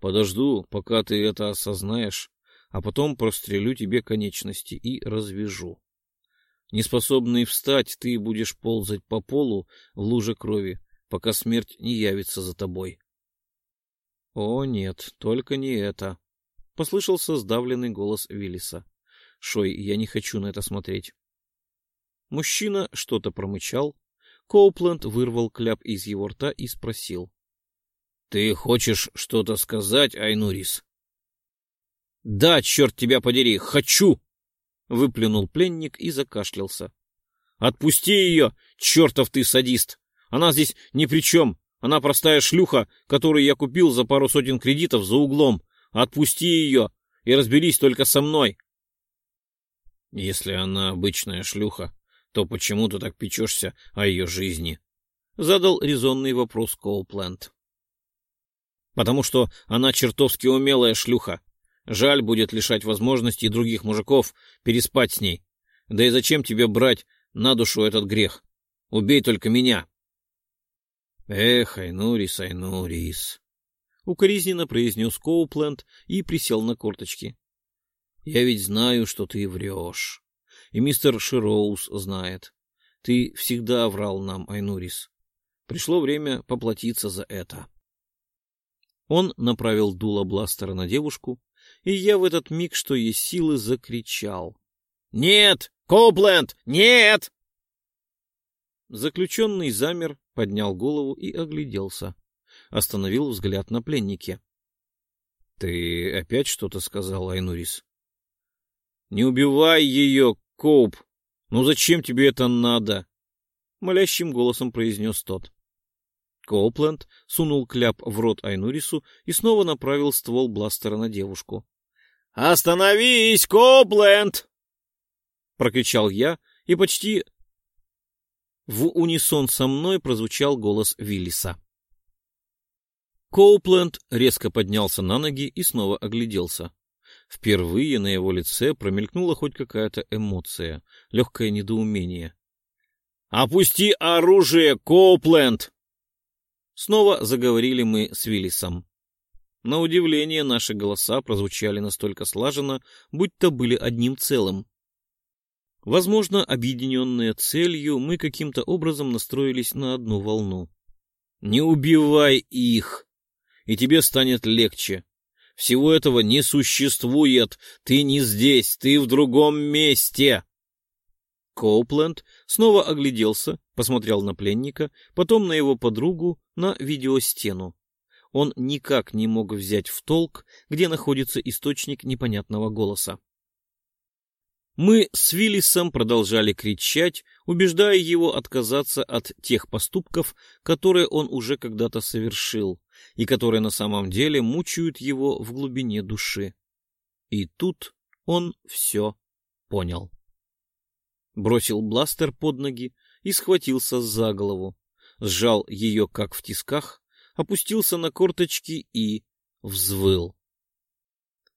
«Подожду, пока ты это осознаешь, а потом прострелю тебе конечности и развяжу. Неспособный встать, ты будешь ползать по полу в луже крови, пока смерть не явится за тобой». «О, нет, только не это», — послышался сдавленный голос Виллиса. Шой, я не хочу на это смотреть. Мужчина что-то промычал. Коупленд вырвал кляп из его рта и спросил. — Ты хочешь что-то сказать, Айнурис? — Да, черт тебя подери, хочу! — выплюнул пленник и закашлялся. — Отпусти ее, чертов ты садист! Она здесь ни при чем. Она простая шлюха, которую я купил за пару сотен кредитов за углом. Отпусти ее и разберись только со мной. Если она обычная шлюха, то почему ты так печешься о ее жизни? Задал резонный вопрос Коупленд. Потому что она чертовски умелая шлюха. Жаль будет лишать возможности других мужиков переспать с ней. Да и зачем тебе брать на душу этот грех? Убей только меня. Эх, Айнурис, Айнурис. Укоризненно произнес Коупленд и присел на корточки. Я ведь знаю, что ты врешь. И мистер Широуз знает. Ты всегда врал нам, Айнурис. Пришло время поплатиться за это. Он направил дуло бластера на девушку, и я в этот миг, что есть силы, закричал. «Нет! Копленд! Нет!» Заключенный замер, поднял голову и огляделся. Остановил взгляд на пленнике. — Ты опять что-то сказал, Айнурис? — Не убивай ее, Коуп! Ну зачем тебе это надо? — молящим голосом произнес тот. Коупленд сунул кляп в рот Айнурису и снова направил ствол бластера на девушку. «Остановись, Коупленд!» — прокричал я, и почти в унисон со мной прозвучал голос Виллиса. Коупленд резко поднялся на ноги и снова огляделся. Впервые на его лице промелькнула хоть какая-то эмоция, легкое недоумение. «Опусти оружие, Коупленд!» Снова заговорили мы с Виллисом. На удивление, наши голоса прозвучали настолько слаженно, будто были одним целым. Возможно, объединенные целью, мы каким-то образом настроились на одну волну. «Не убивай их, и тебе станет легче. Всего этого не существует. Ты не здесь, ты в другом месте!» Коупленд снова огляделся, посмотрел на пленника, потом на его подругу, на видеостену. Он никак не мог взять в толк, где находится источник непонятного голоса. Мы с Виллисом продолжали кричать, убеждая его отказаться от тех поступков, которые он уже когда-то совершил, и которые на самом деле мучают его в глубине души. И тут он все понял бросил бластер под ноги и схватился за голову, сжал ее как в тисках, опустился на корточки и взвыл.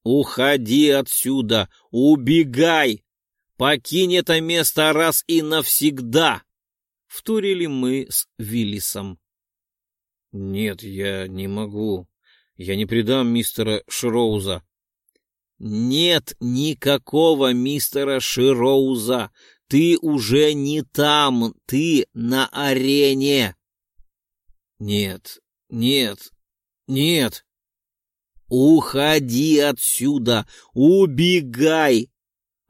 «Уходи отсюда! Убегай! Покинь это место раз и навсегда!» — вторили мы с Виллисом. «Нет, я не могу. Я не предам мистера Широуза». «Нет никакого мистера Широуза. Ты уже не там, ты на арене. Нет, нет, нет. Уходи отсюда, убегай.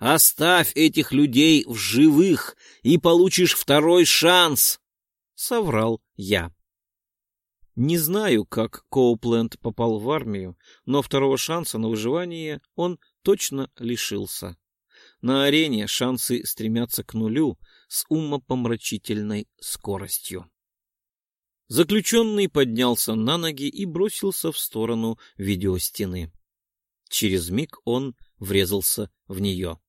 Оставь этих людей в живых и получишь второй шанс, — соврал я. Не знаю, как Коупленд попал в армию, но второго шанса на выживание он точно лишился. На арене шансы стремятся к нулю с умопомрачительной скоростью. Заключенный поднялся на ноги и бросился в сторону видеостены. Через миг он врезался в нее.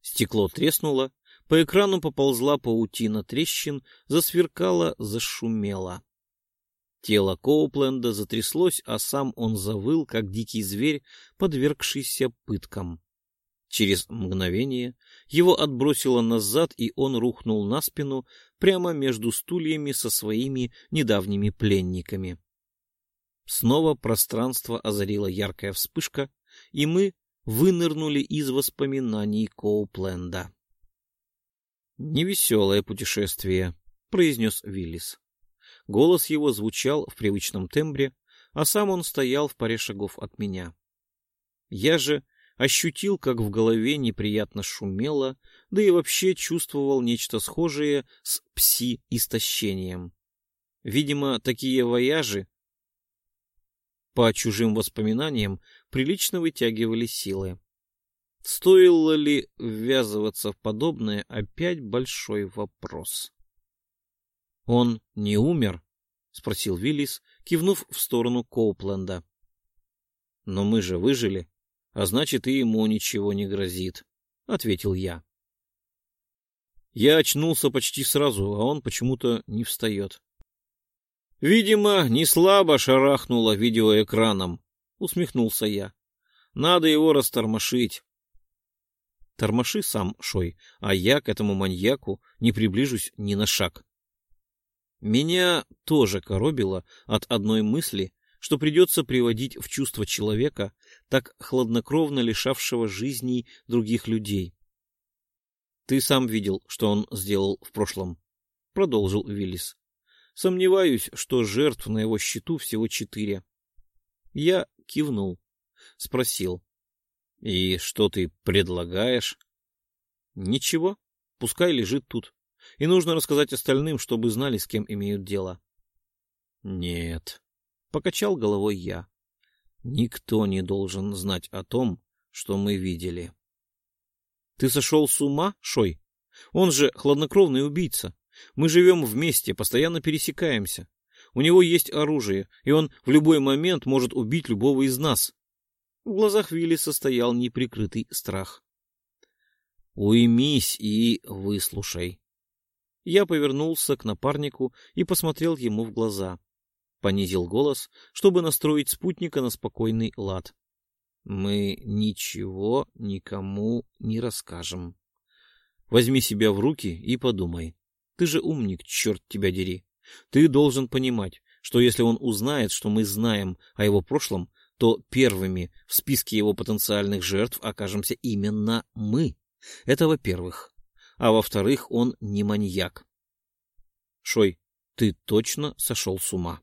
Стекло треснуло, по экрану поползла паутина трещин, засверкало, зашумело. Тело Коупленда затряслось, а сам он завыл, как дикий зверь, подвергшийся пыткам. Через мгновение его отбросило назад, и он рухнул на спину прямо между стульями со своими недавними пленниками. Снова пространство озарила яркая вспышка, и мы вынырнули из воспоминаний Коупленда. «Невеселое путешествие», — произнес Виллис. Голос его звучал в привычном тембре, а сам он стоял в паре шагов от меня. Я же ощутил, как в голове неприятно шумело, да и вообще чувствовал нечто схожее с пси-истощением. Видимо, такие вояжи по чужим воспоминаниям прилично вытягивали силы. Стоило ли ввязываться в подобное, опять большой вопрос. — Он не умер? — спросил Виллис, кивнув в сторону Коупленда. — Но мы же выжили а значит, и ему ничего не грозит, — ответил я. Я очнулся почти сразу, а он почему-то не встает. — Видимо, не слабо шарахнуло видеоэкраном, — усмехнулся я. — Надо его растормошить. Тормоши сам, Шой, а я к этому маньяку не приближусь ни на шаг. Меня тоже коробило от одной мысли, что придется приводить в чувство человека, так хладнокровно лишавшего жизней других людей. «Ты сам видел, что он сделал в прошлом», — продолжил Виллис. «Сомневаюсь, что жертв на его счету всего четыре». Я кивнул, спросил. «И что ты предлагаешь?» «Ничего, пускай лежит тут. и нужно рассказать остальным, чтобы знали, с кем имеют дело. Нет, покачал головой я. Никто не должен знать о том, что мы видели. Ты сошел с ума, Шой? Он же хладнокровный убийца. Мы живем вместе, постоянно пересекаемся. У него есть оружие, и он в любой момент может убить любого из нас. В глазах Вилли состоял неприкрытый страх. Уймись и выслушай. Я повернулся к напарнику и посмотрел ему в глаза. Понизил голос, чтобы настроить спутника на спокойный лад. Мы ничего никому не расскажем. Возьми себя в руки и подумай. Ты же умник, черт тебя дери. Ты должен понимать, что если он узнает, что мы знаем о его прошлом, то первыми в списке его потенциальных жертв окажемся именно мы. Это во-первых. А во-вторых, он не маньяк. Шой, ты точно сошел с ума.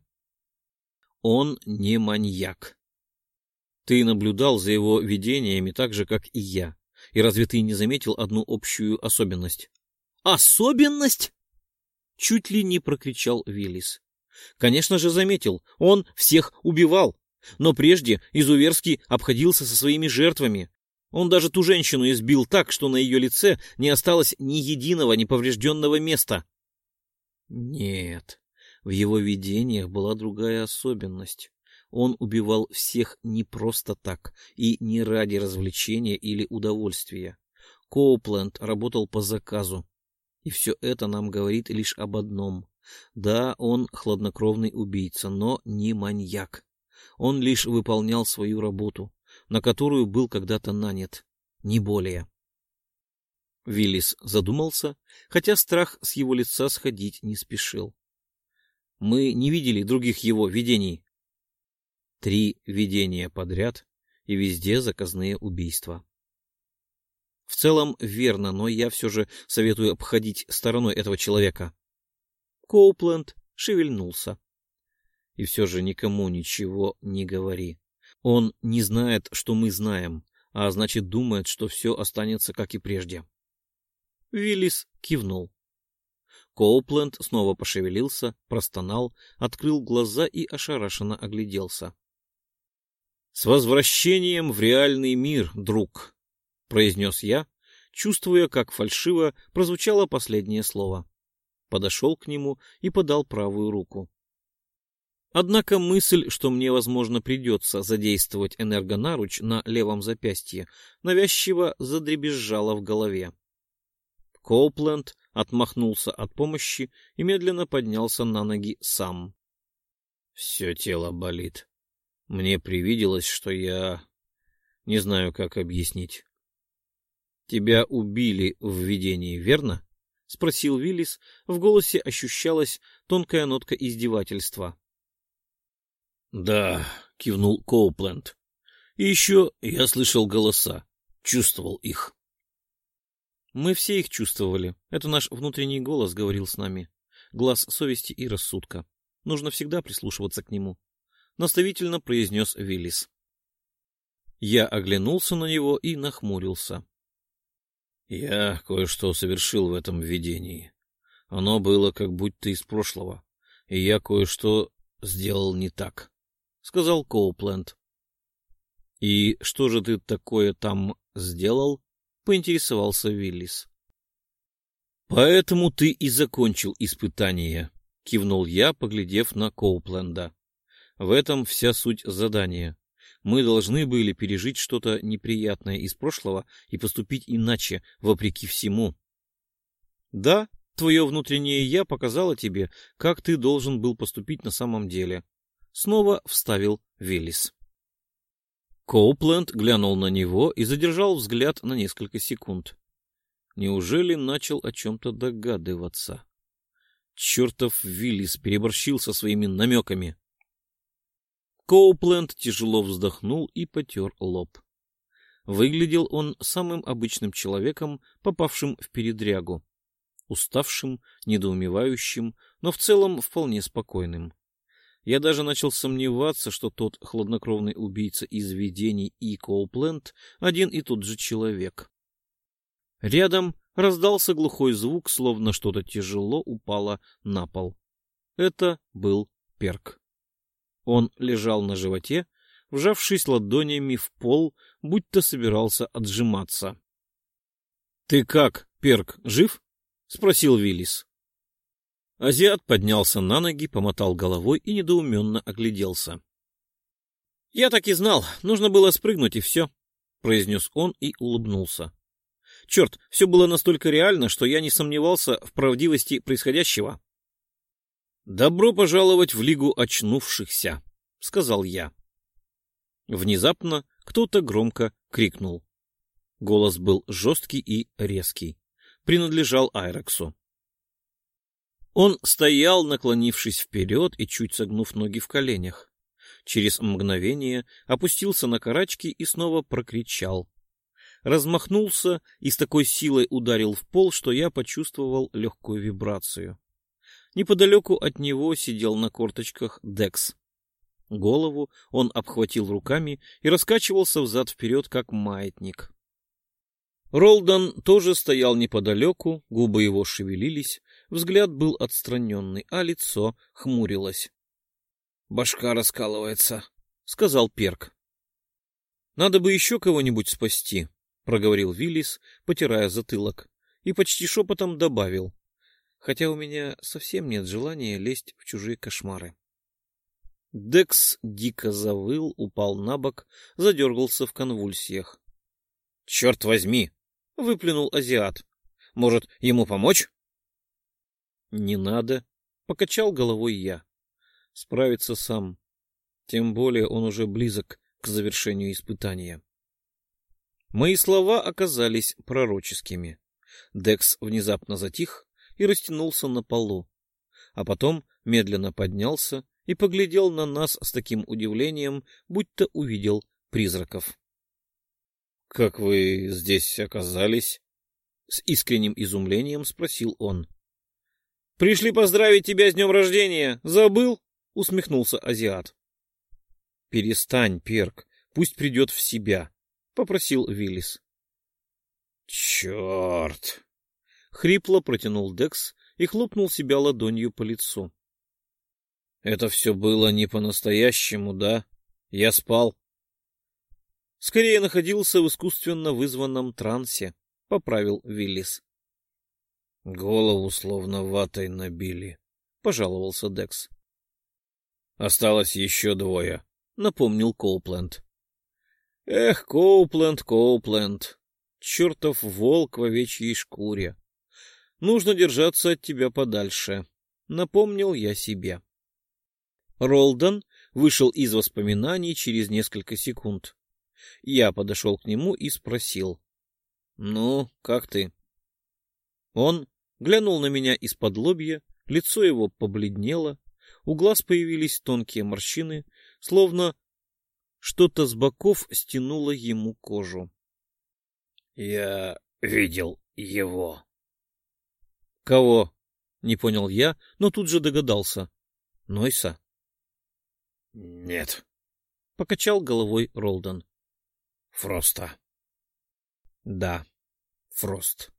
Он не маньяк. Ты наблюдал за его видениями так же, как и я. И разве ты не заметил одну общую особенность? Особенность? Чуть ли не прокричал Виллис. Конечно же, заметил. Он всех убивал. Но прежде изуверски обходился со своими жертвами. Он даже ту женщину избил так, что на ее лице не осталось ни единого неповрежденного места. Нет, в его видениях была другая особенность. Он убивал всех не просто так и не ради развлечения или удовольствия. Коупленд работал по заказу. И все это нам говорит лишь об одном. Да, он хладнокровный убийца, но не маньяк. Он лишь выполнял свою работу на которую был когда-то нанят, не более. Виллис задумался, хотя страх с его лица сходить не спешил. Мы не видели других его видений. Три видения подряд, и везде заказные убийства. В целом верно, но я все же советую обходить стороной этого человека. Коупленд шевельнулся. И все же никому ничего не говори. Он не знает, что мы знаем, а значит думает, что все останется как и прежде. Виллис кивнул. Коупленд снова пошевелился, простонал, открыл глаза и ошарашенно огляделся. — С возвращением в реальный мир, друг! — произнес я, чувствуя, как фальшиво прозвучало последнее слово. Подошел к нему и подал правую руку. Однако мысль, что мне, возможно, придется задействовать энергонаруч на левом запястье, навязчиво задребезжала в голове. Коупленд отмахнулся от помощи и медленно поднялся на ноги сам. Все тело болит. Мне привиделось, что я... Не знаю, как объяснить. Тебя убили в видении, верно? — спросил Виллис. В голосе ощущалась тонкая нотка издевательства. Да, кивнул Коупленд. И еще я слышал голоса, чувствовал их. Мы все их чувствовали. Это наш внутренний голос говорил с нами. Глаз совести и рассудка. Нужно всегда прислушиваться к нему. Наставительно произнес Виллис. Я оглянулся на него и нахмурился. Я кое-что совершил в этом видении. Оно было как будто из прошлого, и я кое-что сделал не так сказал Коупленд. — И что же ты такое там сделал? — поинтересовался Виллис. — Поэтому ты и закончил испытание, — кивнул я, поглядев на Коупленда. В этом вся суть задания. Мы должны были пережить что-то неприятное из прошлого и поступить иначе, вопреки всему. Да, твое внутреннее «я» показало тебе, как ты должен был поступить на самом деле снова вставил Виллис. Коупленд глянул на него и задержал взгляд на несколько секунд. Неужели начал о чем-то догадываться? Чертов Виллис переборщил со своими намеками. Коупленд тяжело вздохнул и потер лоб. Выглядел он самым обычным человеком, попавшим в передрягу. Уставшим, недоумевающим, но в целом вполне спокойным. Я даже начал сомневаться, что тот хладнокровный убийца из видений и Коупленд один и тот же человек. Рядом раздался глухой звук, словно что-то тяжело упало на пол. Это был перк. Он лежал на животе, вжавшись ладонями в пол, будто собирался отжиматься. — Ты как, перк, жив? — спросил Виллис. Азиат поднялся на ноги, помотал головой и недоуменно огляделся. — Я так и знал, нужно было спрыгнуть и все, — произнес он и улыбнулся. Черт, все было настолько реально, что я не сомневался в правдивости происходящего. «Добро пожаловать в Лигу очнувшихся», — сказал я. Внезапно кто-то громко крикнул. Голос был жесткий и резкий. Принадлежал Айрексу. Он стоял, наклонившись вперед и чуть согнув ноги в коленях. Через мгновение опустился на карачки и снова прокричал. Размахнулся и с такой силой ударил в пол, что я почувствовал легкую вибрацию. Неподалеку от него сидел на корточках Декс. Голову он обхватил руками и раскачивался взад-вперед, как маятник. Ролдан тоже стоял неподалеку, губы его шевелились, взгляд был отстраненный, а лицо хмурилось. — Башка раскалывается, — сказал Перк. — Надо бы еще кого-нибудь спасти, — проговорил Виллис, потирая затылок, и почти шепотом добавил, хотя у меня совсем нет желания лезть в чужие кошмары. Декс дико завыл, упал на бок, задергался в конвульсиях. — Черт возьми! — выплюнул азиат. — Может, ему помочь? — Не надо, — покачал головой я. — Справиться сам. Тем более он уже близок к завершению испытания. Мои слова оказались пророческими. Декс внезапно затих и растянулся на полу, а потом медленно поднялся и поглядел на нас с таким удивлением, будто увидел призраков. — Как вы здесь оказались? — с искренним изумлением спросил он. — Пришли поздравить тебя с днем рождения. Забыл? — усмехнулся азиат. — Перестань, Перк, пусть придет в себя, — попросил Виллис. — Черт! — хрипло протянул Декс и хлопнул себя ладонью по лицу. Это все было не по-настоящему, да? Я спал. Скорее находился в искусственно вызванном трансе, поправил Виллис. Голову словно ватой набили, пожаловался Декс. Осталось еще двое, напомнил Коупленд. Эх, Коупленд, Коупленд, чертов волк в овечьей шкуре. Нужно держаться от тебя подальше, напомнил я себе. Ролдон вышел из воспоминаний через несколько секунд. Я подошел к нему и спросил. — Ну, как ты? Он глянул на меня из-под лобья, лицо его побледнело, у глаз появились тонкие морщины, словно что-то с боков стянуло ему кожу. — Я видел его. — Кого? — не понял я, но тут же догадался. — Нойса? Нет. Покачал головой Ролдон. Фроста. Да, Фрост.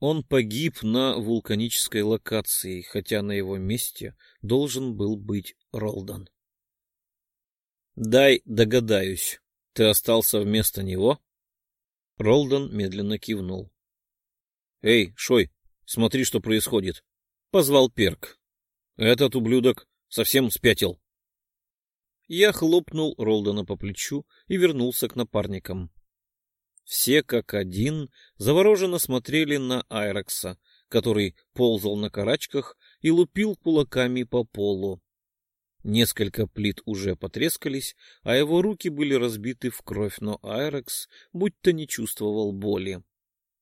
Он погиб на вулканической локации, хотя на его месте должен был быть Ролдон. Дай догадаюсь, ты остался вместо него? Ролдон медленно кивнул. Эй, Шой, смотри, что происходит. Позвал Перк. Этот ублюдок совсем спятил. Я хлопнул Ролдона по плечу и вернулся к напарникам. Все как один завороженно смотрели на Айрекса, который ползал на карачках и лупил кулаками по полу. Несколько плит уже потрескались, а его руки были разбиты в кровь, но Айрекс будто не чувствовал боли.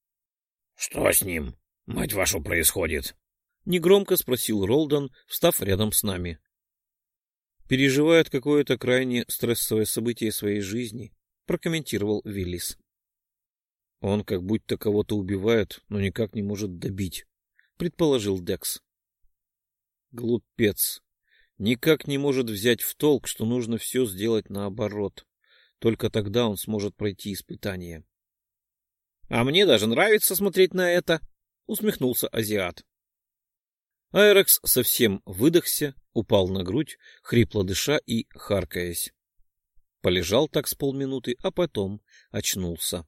— Что с ним, мать вашу, происходит? — негромко спросил Ролдон, встав рядом с нами переживает какое-то крайне стрессовое событие своей жизни, прокомментировал Виллис. Он как будто кого-то убивает, но никак не может добить, предположил Декс. Глупец. Никак не может взять в толк, что нужно все сделать наоборот. Только тогда он сможет пройти испытание. А мне даже нравится смотреть на это, усмехнулся азиат. Айрекс совсем выдохся, упал на грудь, хрипло дыша и харкаясь. Полежал так с полминуты, а потом очнулся.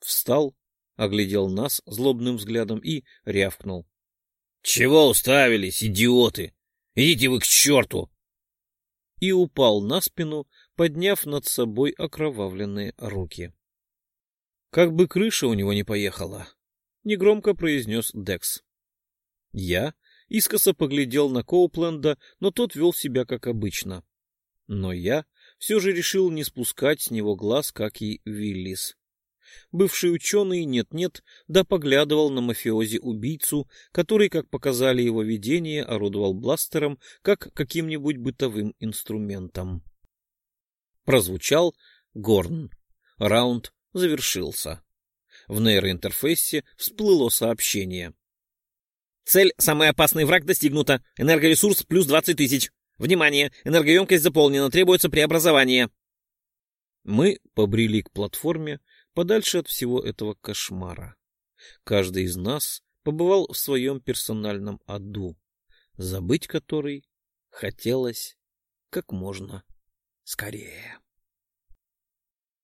Встал, оглядел нас злобным взглядом и рявкнул. — Чего уставились, идиоты? Идите вы к черту! И упал на спину, подняв над собой окровавленные руки. Как бы крыша у него не поехала, — негромко произнес Декс. Я искоса поглядел на Коупленда, но тот вел себя как обычно. Но я все же решил не спускать с него глаз, как и Виллис. Бывший ученый нет-нет, да поглядывал на мафиози-убийцу, который, как показали его видения, орудовал бластером, как каким-нибудь бытовым инструментом. Прозвучал горн. Раунд завершился. В нейроинтерфейсе всплыло сообщение. Цель «Самый опасный враг» достигнута. Энергоресурс плюс 20 тысяч. Внимание! Энергоемкость заполнена. Требуется преобразование. Мы побрели к платформе, подальше от всего этого кошмара. Каждый из нас побывал в своем персональном аду, забыть который хотелось как можно скорее.